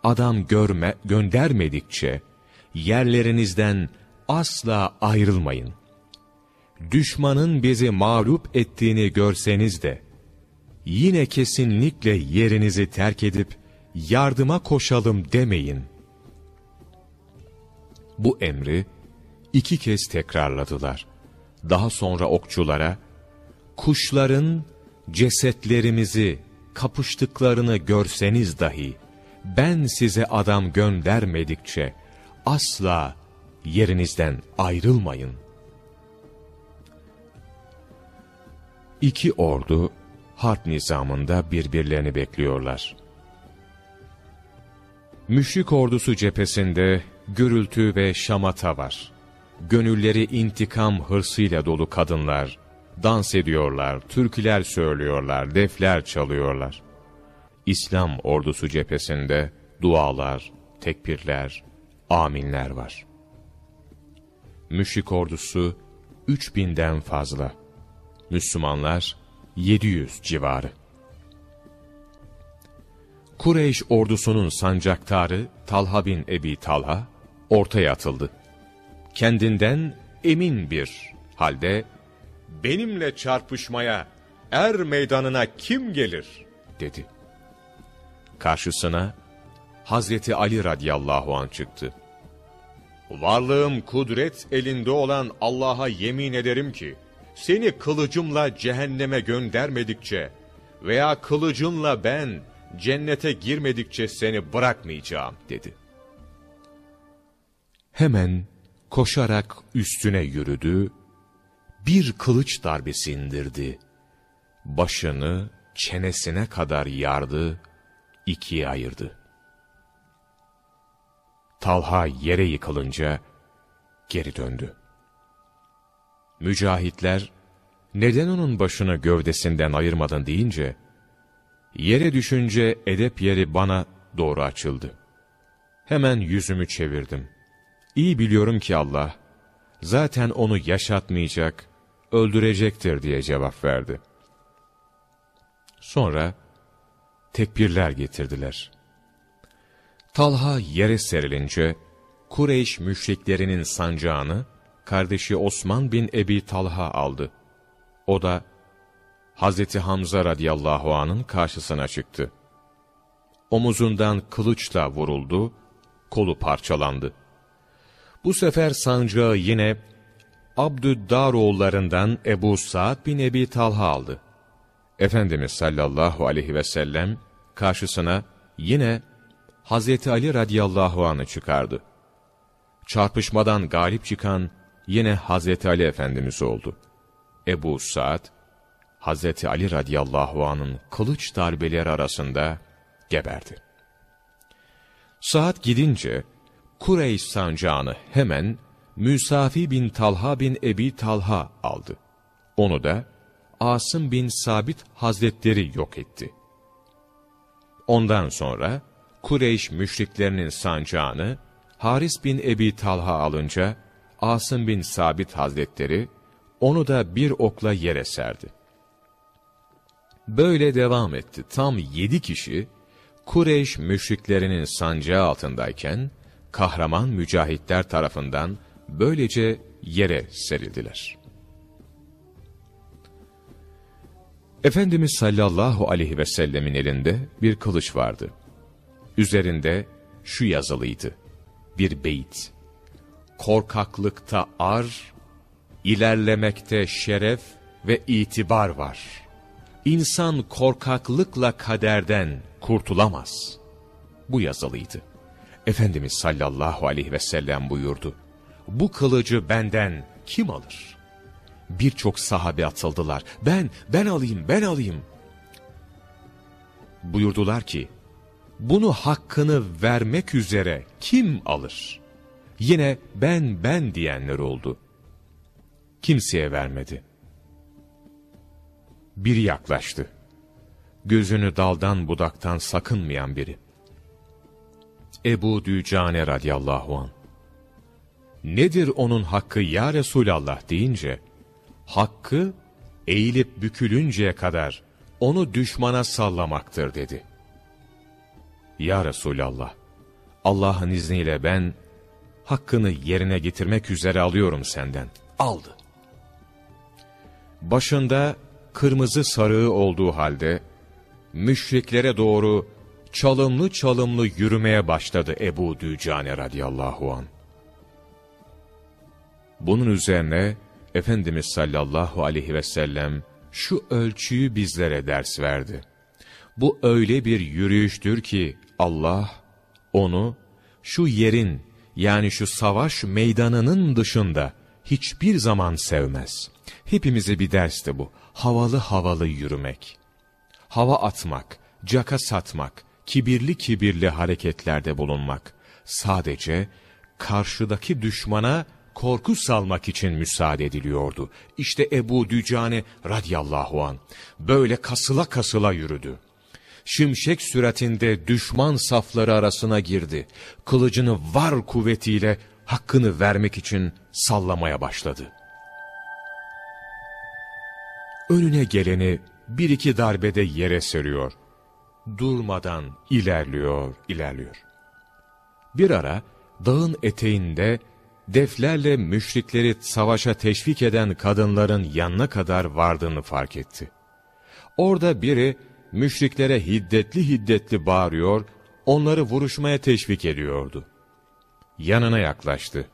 adam görme, göndermedikçe, yerlerinizden asla ayrılmayın. Düşmanın bizi mağlup ettiğini görseniz de, yine kesinlikle yerinizi terk edip, yardıma koşalım demeyin. Bu emri, iki kez tekrarladılar. Daha sonra okçulara, kuşların cesetlerimizi kapıştıklarını görseniz dahi, ben size adam göndermedikçe, asla yerinizden ayrılmayın. İki ordu, harp nizamında birbirlerini bekliyorlar. Müşrik ordusu cephesinde gürültü ve şamata var. Gönülleri intikam hırsıyla dolu kadınlar, dans ediyorlar, türküler söylüyorlar, defler çalıyorlar. İslam ordusu cephesinde dualar, tekbirler, aminler var. Müşrik ordusu 3000'den fazla. Müslümanlar 700 civarı. Kureyş ordusunun sancaktarı Talha bin Ebi Talha ortaya atıldı. Kendinden emin bir halde benimle çarpışmaya er meydanına kim gelir dedi. Karşısına Hazreti Ali radıyallahu an çıktı. Varlığım kudret elinde olan Allah'a yemin ederim ki, seni kılıcımla cehenneme göndermedikçe veya kılıcınla ben cennete girmedikçe seni bırakmayacağım dedi. Hemen koşarak üstüne yürüdü, bir kılıç darbesi indirdi. Başını çenesine kadar yardı, ikiye ayırdı. Talha yere yıkılınca geri döndü. Mücahitler, neden onun başını gövdesinden ayırmadın deyince, yere düşünce edep yeri bana doğru açıldı. Hemen yüzümü çevirdim. İyi biliyorum ki Allah, zaten onu yaşatmayacak, öldürecektir diye cevap verdi. Sonra, tekbirler getirdiler. Talha yere serilince, Kureyş müşriklerinin sancağını, kardeşi Osman bin Ebi Talha aldı. O da, Hazreti Hamza radıyallahu anın karşısına çıktı. Omuzundan kılıçla vuruldu, kolu parçalandı. Bu sefer sancağı yine Abdüddaroğullarından Ebu Sa'd bin Ebi Talha aldı. Efendimiz sallallahu aleyhi ve sellem karşısına yine Hazreti Ali radıyallahu anı çıkardı. Çarpışmadan galip çıkan yine Hazreti Ali Efendimiz oldu. Ebu Sa'd, Hazreti Ali radıyallahu anın kılıç darbeleri arasında geberdi. Saat gidince Kureyş sancağını hemen Müsafi bin Talha bin Ebi Talha aldı. Onu da Asım bin Sabit Hazretleri yok etti. Ondan sonra Kureyş müşriklerinin sancağını Haris bin Ebi Talha alınca Asım bin Sabit Hazretleri onu da bir okla yere serdi. Böyle devam etti. Tam yedi kişi Kureyş müşriklerinin sancağı altındayken kahraman mücahitler tarafından böylece yere serildiler. Efendimiz sallallahu aleyhi ve sellemin elinde bir kılıç vardı. Üzerinde şu yazılıydı. Bir beyit. Korkaklıkta ar, ilerlemekte şeref ve itibar var. İnsan korkaklıkla kaderden kurtulamaz. Bu yazılıydı. Efendimiz sallallahu aleyhi ve sellem buyurdu. Bu kılıcı benden kim alır? Birçok sahabe atıldılar. Ben, ben alayım, ben alayım. Buyurdular ki, bunu hakkını vermek üzere kim alır? Yine ben ben diyenler oldu. Kimseye vermedi. Biri yaklaştı. Gözünü daldan budaktan sakınmayan biri. Ebu Dücane radıyallahu an. Nedir onun hakkı ya Resulallah deyince, hakkı eğilip bükülünceye kadar onu düşmana sallamaktır dedi. Ya Resulallah, Allah'ın izniyle ben hakkını yerine getirmek üzere alıyorum senden. Aldı. Başında kırmızı sarığı olduğu halde müşriklere doğru çalımlı çalımlı yürümeye başladı Ebu Dücane radıyallahu an. Bunun üzerine Efendimiz sallallahu aleyhi ve sellem şu ölçüyü bizlere ders verdi. Bu öyle bir yürüyüştür ki Allah onu şu yerin yani şu savaş meydanının dışında hiçbir zaman sevmez. Hepimize bir dersti bu. Havalı havalı yürümek. Hava atmak, caka satmak, kibirli kibirli hareketlerde bulunmak. Sadece karşıdaki düşmana korku salmak için müsaade ediliyordu. İşte Ebu Dücane radiyallahu an böyle kasıla kasıla yürüdü. Şimşek süratinde düşman safları arasına girdi. Kılıcını var kuvvetiyle hakkını vermek için sallamaya başladı. Önüne geleni bir iki darbede yere seriyor. Durmadan ilerliyor, ilerliyor. Bir ara dağın eteğinde deflerle müşrikleri savaşa teşvik eden kadınların yanına kadar vardığını fark etti. Orada biri müşriklere hiddetli hiddetli bağırıyor, onları vuruşmaya teşvik ediyordu. Yanına yaklaştı.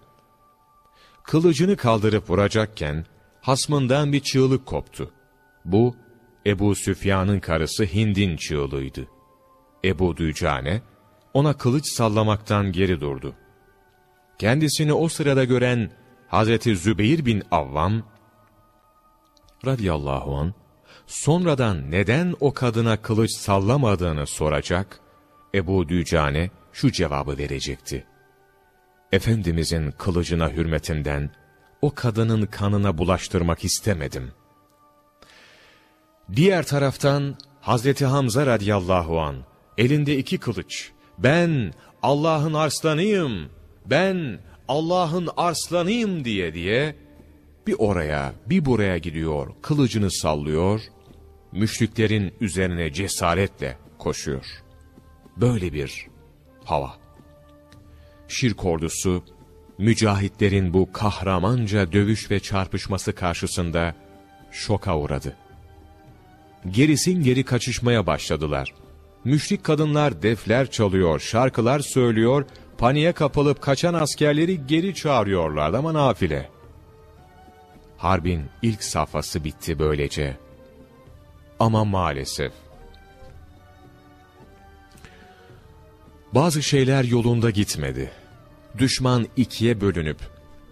Kılıcını kaldırıp vuracakken hasmından bir çığlık koptu. Bu Ebu Süfyan'ın karısı Hind'in çığlığıydı. Ebu Dücane ona kılıç sallamaktan geri durdu. Kendisini o sırada gören Hazreti Zübeyir bin Avvam radıyallahu an sonradan neden o kadına kılıç sallamadığını soracak, Ebu Dücane şu cevabı verecekti. Efendimizin kılıcına hürmetinden o kadının kanına bulaştırmak istemedim. Diğer taraftan Hazreti Hamza radıyallahu an elinde iki kılıç, ben Allah'ın arslanıyım ben Allah'ın arslanıyım diye diye bir oraya bir buraya gidiyor, kılıcını sallıyor, müşriklerin üzerine cesaretle koşuyor. Böyle bir hava. Şirk ordusu, mücahitlerin bu kahramanca dövüş ve çarpışması karşısında şoka uğradı. Gerisin geri kaçışmaya başladılar. Müşrik kadınlar defler çalıyor, şarkılar söylüyor paniğe kapılıp kaçan askerleri geri çağırıyorlardı ama nafile. Harbin ilk safhası bitti böylece. Ama maalesef. Bazı şeyler yolunda gitmedi. Düşman ikiye bölünüp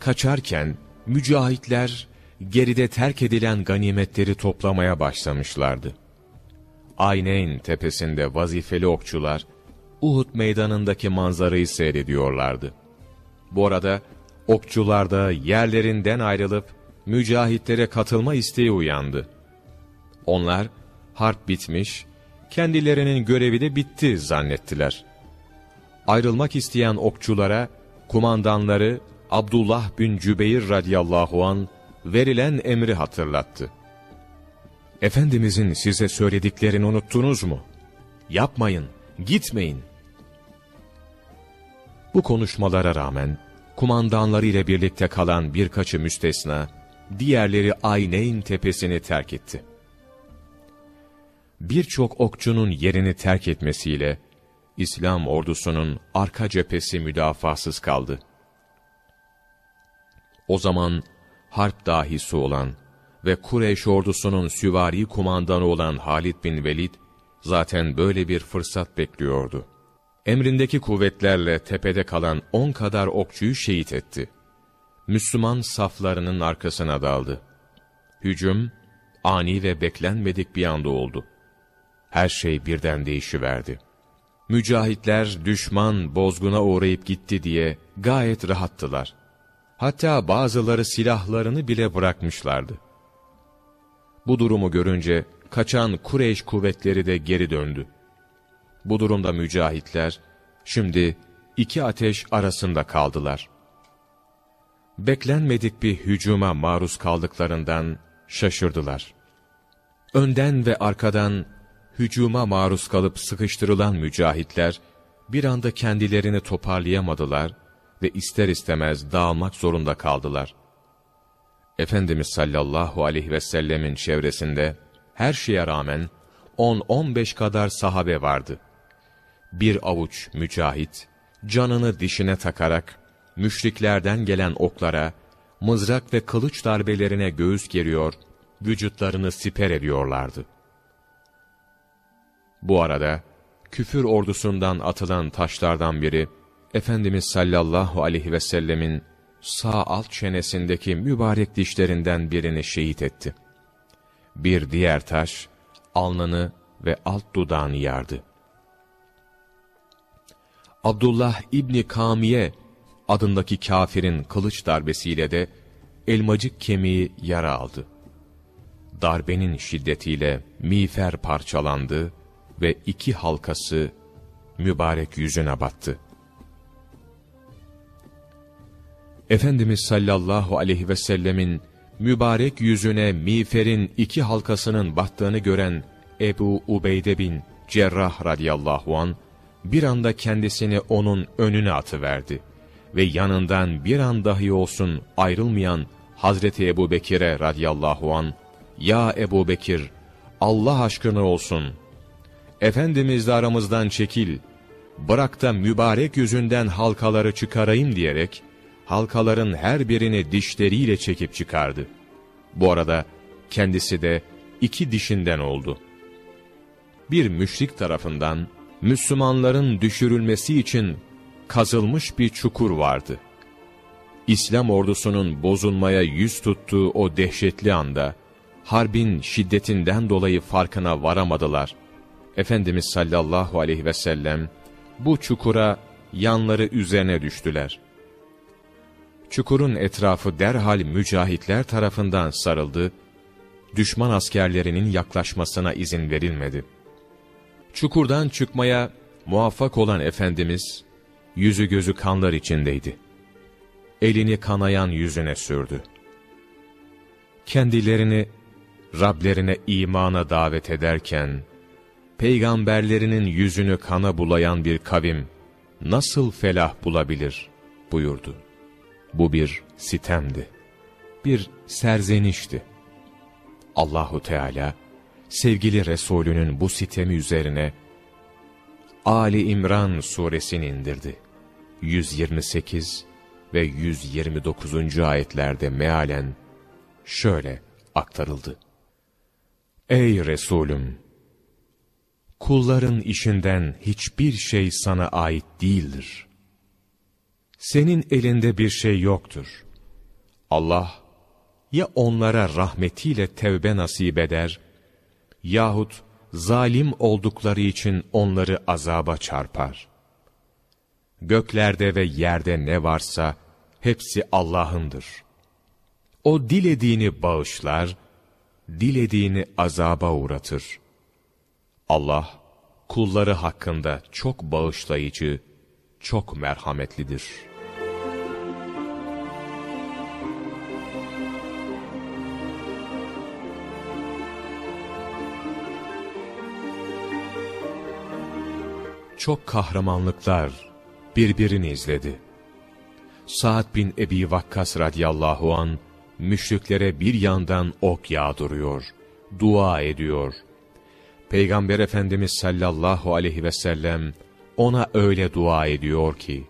kaçarken mücahitler geride terk edilen ganimetleri toplamaya başlamışlardı. Ayneyn tepesinde vazifeli okçular Uhud meydanındaki manzarayı seyrediyorlardı. Bu arada okçular da yerlerinden ayrılıp mücahitlere katılma isteği uyandı. Onlar harp bitmiş, kendilerinin görevi de bitti zannettiler. Ayrılmak isteyen okçulara kumandanları Abdullah bin Cübeyr radıyallahu an verilen emri hatırlattı. Efendimizin size söylediklerini unuttunuz mu? Yapmayın, gitmeyin. Bu konuşmalara rağmen kumandanları ile birlikte kalan birkaçı müstesna, diğerleri Ayneyn tepesini terk etti. Birçok okçunun yerini terk etmesiyle İslam ordusunun arka cephesi müdafasız kaldı. O zaman harp dahisi olan ve Kureyş ordusunun süvari kumandanı olan Halid bin Velid zaten böyle bir fırsat bekliyordu emrindeki kuvvetlerle tepede kalan on kadar okçuyu şehit etti. Müslüman saflarının arkasına daldı. Hücum, ani ve beklenmedik bir anda oldu. Her şey birden değişiverdi. Mücahitler düşman bozguna uğrayıp gitti diye gayet rahattılar. Hatta bazıları silahlarını bile bırakmışlardı. Bu durumu görünce kaçan Kureyş kuvvetleri de geri döndü. Bu durumda mücahitler, şimdi iki ateş arasında kaldılar. Beklenmedik bir hücuma maruz kaldıklarından şaşırdılar. Önden ve arkadan hücuma maruz kalıp sıkıştırılan mücahitler, bir anda kendilerini toparlayamadılar ve ister istemez dağılmak zorunda kaldılar. Efendimiz sallallahu aleyhi ve sellemin çevresinde her şeye rağmen 10-15 kadar sahabe vardı bir avuç mücahit, canını dişine takarak, müşriklerden gelen oklara, mızrak ve kılıç darbelerine göğüs geriyor, vücutlarını siper ediyorlardı. Bu arada küfür ordusundan atılan taşlardan biri, Efendimiz sallallahu aleyhi ve sellemin sağ alt çenesindeki mübarek dişlerinden birini şehit etti. Bir diğer taş, alnını ve alt dudağını yardı. Abdullah İbni Kamiye adındaki kafirin kılıç darbesiyle de elmacık kemiği yara aldı. Darbenin şiddetiyle miğfer parçalandı ve iki halkası mübarek yüzüne battı. Efendimiz sallallahu aleyhi ve sellemin mübarek yüzüne miğferin iki halkasının battığını gören Ebu Ubeyde bin Cerrah radıyallahu an bir anda kendisini onun önüne atıverdi ve yanından bir an dahi olsun ayrılmayan Hazreti Ebu Bekir'e radıyallahu an ''Ya Ebu Bekir, Allah aşkına olsun, Efendimiz aramızdan çekil, bırak da mübarek yüzünden halkaları çıkarayım.'' diyerek, halkaların her birini dişleriyle çekip çıkardı. Bu arada kendisi de iki dişinden oldu. Bir müşrik tarafından Müslümanların düşürülmesi için kazılmış bir çukur vardı. İslam ordusunun bozulmaya yüz tuttuğu o dehşetli anda, harbin şiddetinden dolayı farkına varamadılar. Efendimiz sallallahu aleyhi ve sellem, bu çukura yanları üzerine düştüler. Çukurun etrafı derhal mücahitler tarafından sarıldı, düşman askerlerinin yaklaşmasına izin verilmedi. Çukurdan çıkmaya muvaffak olan Efendimiz, yüzü gözü kanlar içindeydi. Elini kanayan yüzüne sürdü. Kendilerini Rablerine imana davet ederken, peygamberlerinin yüzünü kana bulayan bir kavim nasıl felah bulabilir buyurdu. Bu bir sitemdi. Bir serzenişti. Allahu Teala sevgili Resulünün bu sitemi üzerine Ali İmran suresini indirdi. 128 ve 129. ayetlerde mealen şöyle aktarıldı. Ey Resulüm! Kulların işinden hiçbir şey sana ait değildir. Senin elinde bir şey yoktur. Allah, ya onlara rahmetiyle tevbe nasip eder, yahut zalim oldukları için onları azaba çarpar. Göklerde ve yerde ne varsa hepsi Allah'ındır. O dilediğini bağışlar, dilediğini azaba uğratır. Allah, kulları hakkında çok bağışlayıcı, çok merhametlidir.'' Çok kahramanlıklar birbirini izledi. Sa'd bin Ebi Vakkas radıyallahu an müşriklere bir yandan ok yağdırıyor, dua ediyor. Peygamber Efendimiz sallallahu aleyhi ve sellem ona öyle dua ediyor ki,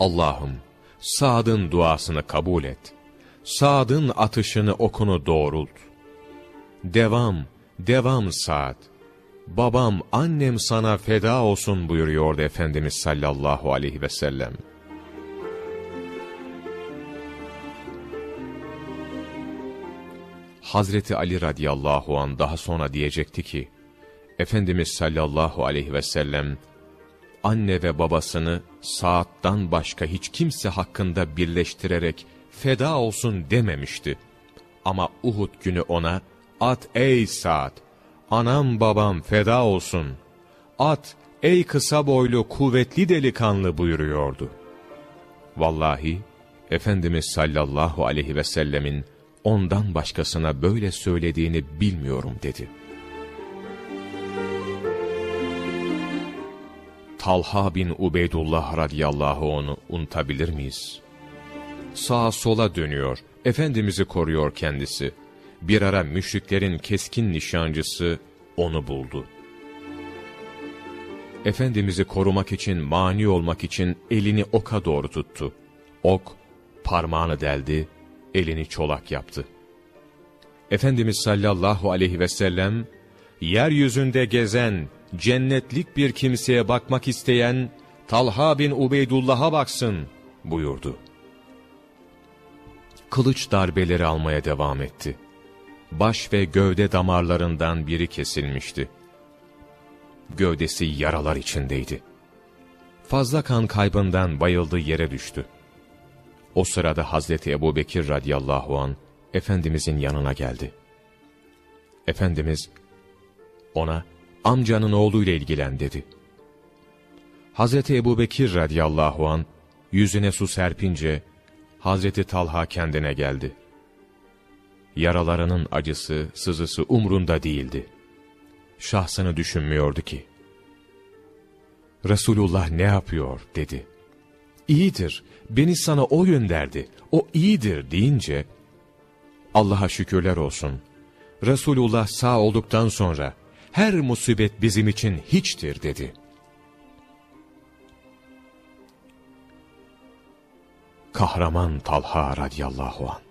Allah'ım Sa'd'ın duasını kabul et. Sa'd'ın atışını okunu doğrult. Devam, devam Sa'd babam, annem sana feda olsun buyuruyordu Efendimiz sallallahu aleyhi ve sellem. Hazreti Ali radıyallahu an daha sonra diyecekti ki, Efendimiz sallallahu aleyhi ve sellem, anne ve babasını saattan başka hiç kimse hakkında birleştirerek feda olsun dememişti. Ama Uhud günü ona, at ey saat, anam babam feda olsun, at ey kısa boylu kuvvetli delikanlı buyuruyordu. Vallahi Efendimiz sallallahu aleyhi ve sellemin ondan başkasına böyle söylediğini bilmiyorum dedi. Talha bin Ubeydullah radıyallahu onu unutabilir miyiz? Sağa sola dönüyor, Efendimiz'i koruyor kendisi bir ara müşriklerin keskin nişancısı onu buldu. Efendimiz'i korumak için, mani olmak için elini oka doğru tuttu. Ok, parmağını deldi, elini çolak yaptı. Efendimiz sallallahu aleyhi ve sellem, yeryüzünde gezen, cennetlik bir kimseye bakmak isteyen Talha bin Ubeydullah'a baksın buyurdu. Kılıç darbeleri almaya devam etti. Baş ve gövde damarlarından biri kesilmişti. Gövdesi yaralar içindeydi. Fazla kan kaybından bayıldığı yere düştü. O sırada Hazreti Ebu Bekir radıyallahu an Efendimizin yanına geldi. Efendimiz ona amcanın oğluyla ilgilen dedi. Hazreti Ebu Bekir radıyallahu an yüzüne su serpince Hazreti Talha kendine geldi. Yaralarının acısı, sızısı umrunda değildi. Şahsını düşünmüyordu ki. Resulullah ne yapıyor dedi. İyidir, beni sana o gönderdi, o iyidir deyince, Allah'a şükürler olsun. Resulullah sağ olduktan sonra, her musibet bizim için hiçtir dedi. Kahraman Talha radıyallahu an.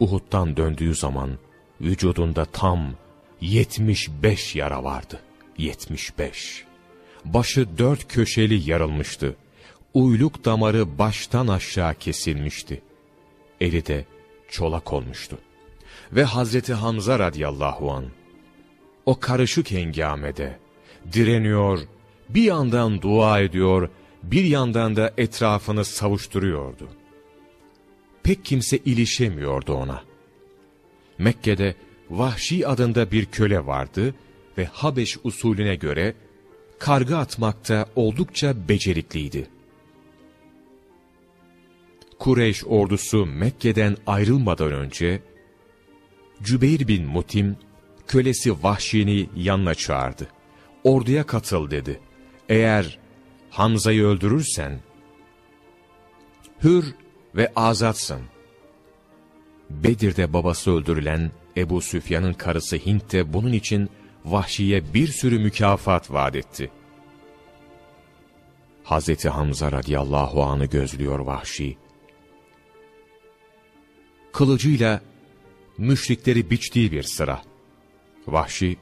Uhud'dan döndüğü zaman vücudunda tam 75 yara vardı. 75. Başı dört köşeli yarılmıştı. Uyluk damarı baştan aşağı kesilmişti. Eli de çolak olmuştu. Ve Hazreti Hamza radıyallahu an o karışık hengamede direniyor, bir yandan dua ediyor, bir yandan da etrafını savuşturuyordu. Pek kimse ilişemiyordu ona. Mekke'de Vahşi adında bir köle vardı ve Habeş usulüne göre kargı atmakta oldukça becerikliydi. Kureyş ordusu Mekke'den ayrılmadan önce Cübeyr bin Mutim kölesi Vahşi'ni yanına çağırdı. Orduya katıl dedi. Eğer Hamza'yı öldürürsen hür ve azatsın. Bedir'de babası öldürülen Ebu Süfyan'ın karısı Hint de bunun için Vahşi'ye bir sürü mükafat vaat etti. Hazreti Hamza radıyallahu anı gözlüyor Vahşi. Kılıcıyla müşrikleri biçtiği bir sıra. Vahşi,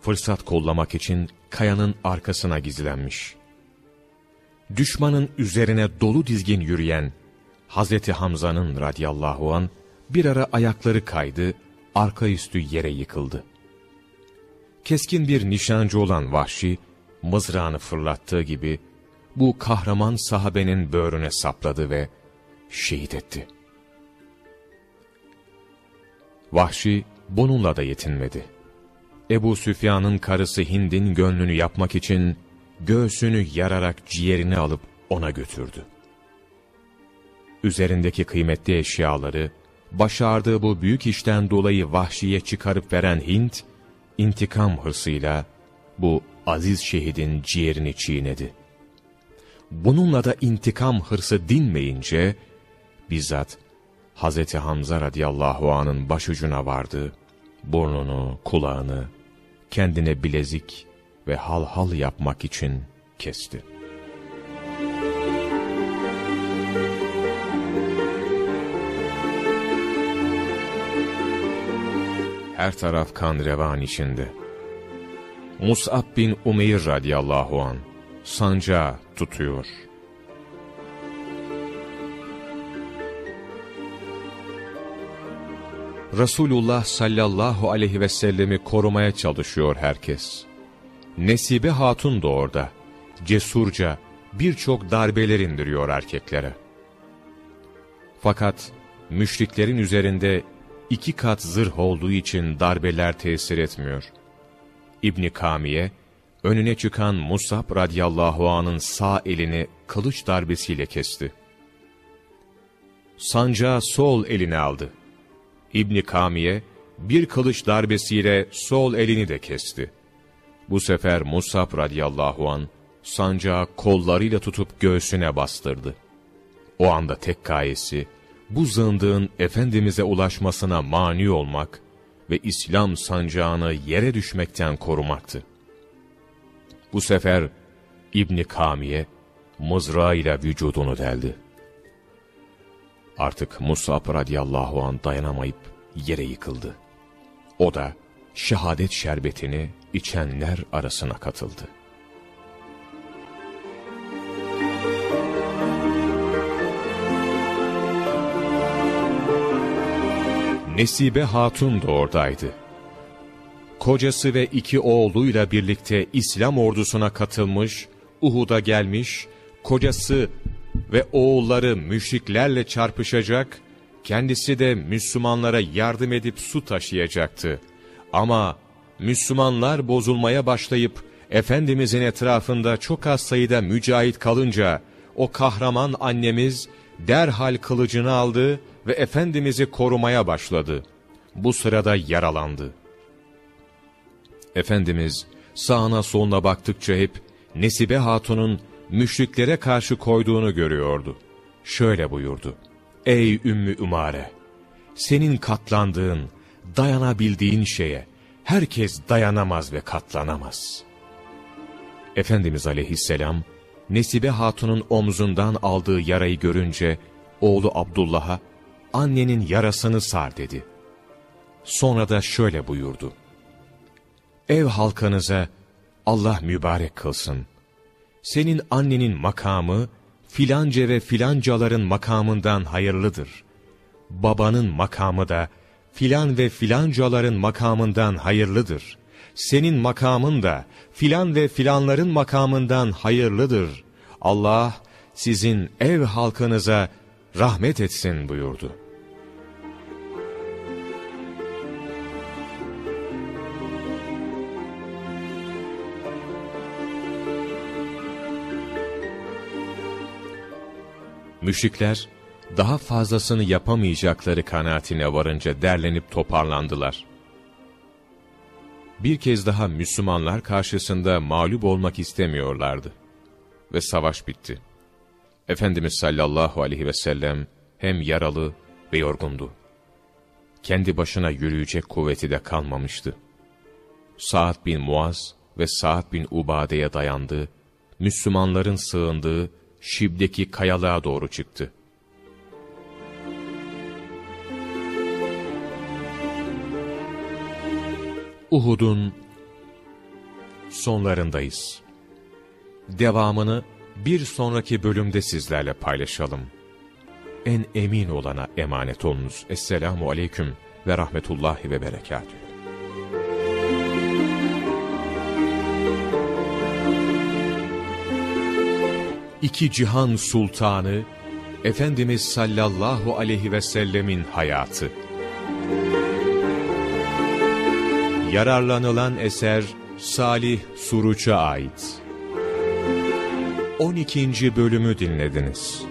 fırsat kollamak için kayanın arkasına gizlenmiş. Düşmanın üzerine dolu dizgin yürüyen Hazreti Hamza'nın radıyallahu an bir ara ayakları kaydı, arka üstü yere yıkıldı. Keskin bir nişancı olan Vahşi, mızrağını fırlattığı gibi bu kahraman sahabenin böğrüne sapladı ve şehit etti. Vahşi bununla da yetinmedi. Ebu Süfyan'ın karısı Hind'in gönlünü yapmak için göğsünü yararak ciğerini alıp ona götürdü. Üzerindeki kıymetli eşyaları, başardığı bu büyük işten dolayı vahşiye çıkarıp veren Hint, intikam hırsıyla bu aziz şehidin ciğerini çiğnedi. Bununla da intikam hırsı dinmeyince, bizzat Hz. Hamza radıyallahu anın başucuna vardı, burnunu, kulağını, kendine bilezik ve hal hal yapmak için kesti. Her taraf kan revan içinde. Mus'ab bin Umeyr radıyallahu an sancağı tutuyor. Resulullah sallallahu aleyhi ve sellemi korumaya çalışıyor herkes. Nesibe Hatun da orada. Cesurca birçok darbeler indiriyor erkeklere. Fakat müşriklerin üzerinde iki kat zırh olduğu için darbeler tesir etmiyor. İbni Kamiye, önüne çıkan Musab radıyallahu anın sağ elini kılıç darbesiyle kesti. Sancağı sol eline aldı. İbni Kamiye, bir kılıç darbesiyle sol elini de kesti. Bu sefer Musab radıyallahu an sancağı kollarıyla tutup göğsüne bastırdı. O anda tek gayesi, bu zındığın Efendimiz'e ulaşmasına mani olmak ve İslam sancağını yere düşmekten korumaktı. Bu sefer İbni Kamiye mızrağıyla vücudunu deldi. Artık Musab radıyallahu an dayanamayıp yere yıkıldı. O da şehadet şerbetini içenler arasına katıldı. Nesibe Hatun da oradaydı. Kocası ve iki oğluyla birlikte İslam ordusuna katılmış, Uhud'a gelmiş, kocası ve oğulları müşriklerle çarpışacak, kendisi de Müslümanlara yardım edip su taşıyacaktı. Ama Müslümanlar bozulmaya başlayıp, Efendimizin etrafında çok az sayıda mücahit kalınca, o kahraman annemiz derhal kılıcını aldı ve Efendimiz'i korumaya başladı. Bu sırada yaralandı. Efendimiz sağına soluna baktıkça hep Nesibe Hatun'un müşriklere karşı koyduğunu görüyordu. Şöyle buyurdu. Ey Ümmü Ümare! Senin katlandığın, dayanabildiğin şeye herkes dayanamaz ve katlanamaz. Efendimiz aleyhisselam, Nesibe Hatun'un omzundan aldığı yarayı görünce, oğlu Abdullah'a, annenin yarasını sar dedi. Sonra da şöyle buyurdu. Ev halkanıza Allah mübarek kılsın. Senin annenin makamı, filanca ve filancaların makamından hayırlıdır. Babanın makamı da, filan ve filancaların makamından hayırlıdır. Senin makamın da, filan ve filanların makamından hayırlıdır. Allah, sizin ev halkınıza rahmet etsin buyurdu. Müşrikler, daha fazlasını yapamayacakları kanaatine varınca derlenip toparlandılar. Bir kez daha Müslümanlar karşısında mağlup olmak istemiyorlardı. Ve savaş bitti. Efendimiz sallallahu aleyhi ve sellem hem yaralı ve yorgundu. Kendi başına yürüyecek kuvveti de kalmamıştı. Sa'd bin Muaz ve Sa'd bin Ubade'ye dayandı, Müslümanların sığındığı Şib'deki kayalığa doğru çıktı. Uhud'un sonlarındayız. Devamını bir sonraki bölümde sizlerle paylaşalım. En emin olana emanet olunuz. Esselamu Aleyküm ve Rahmetullahi ve Berekatühü. İki cihan sultanı, Efendimiz sallallahu aleyhi ve sellemin hayatı. Yararlanılan eser Salih Suruç'a ait. 12. bölümü dinlediniz.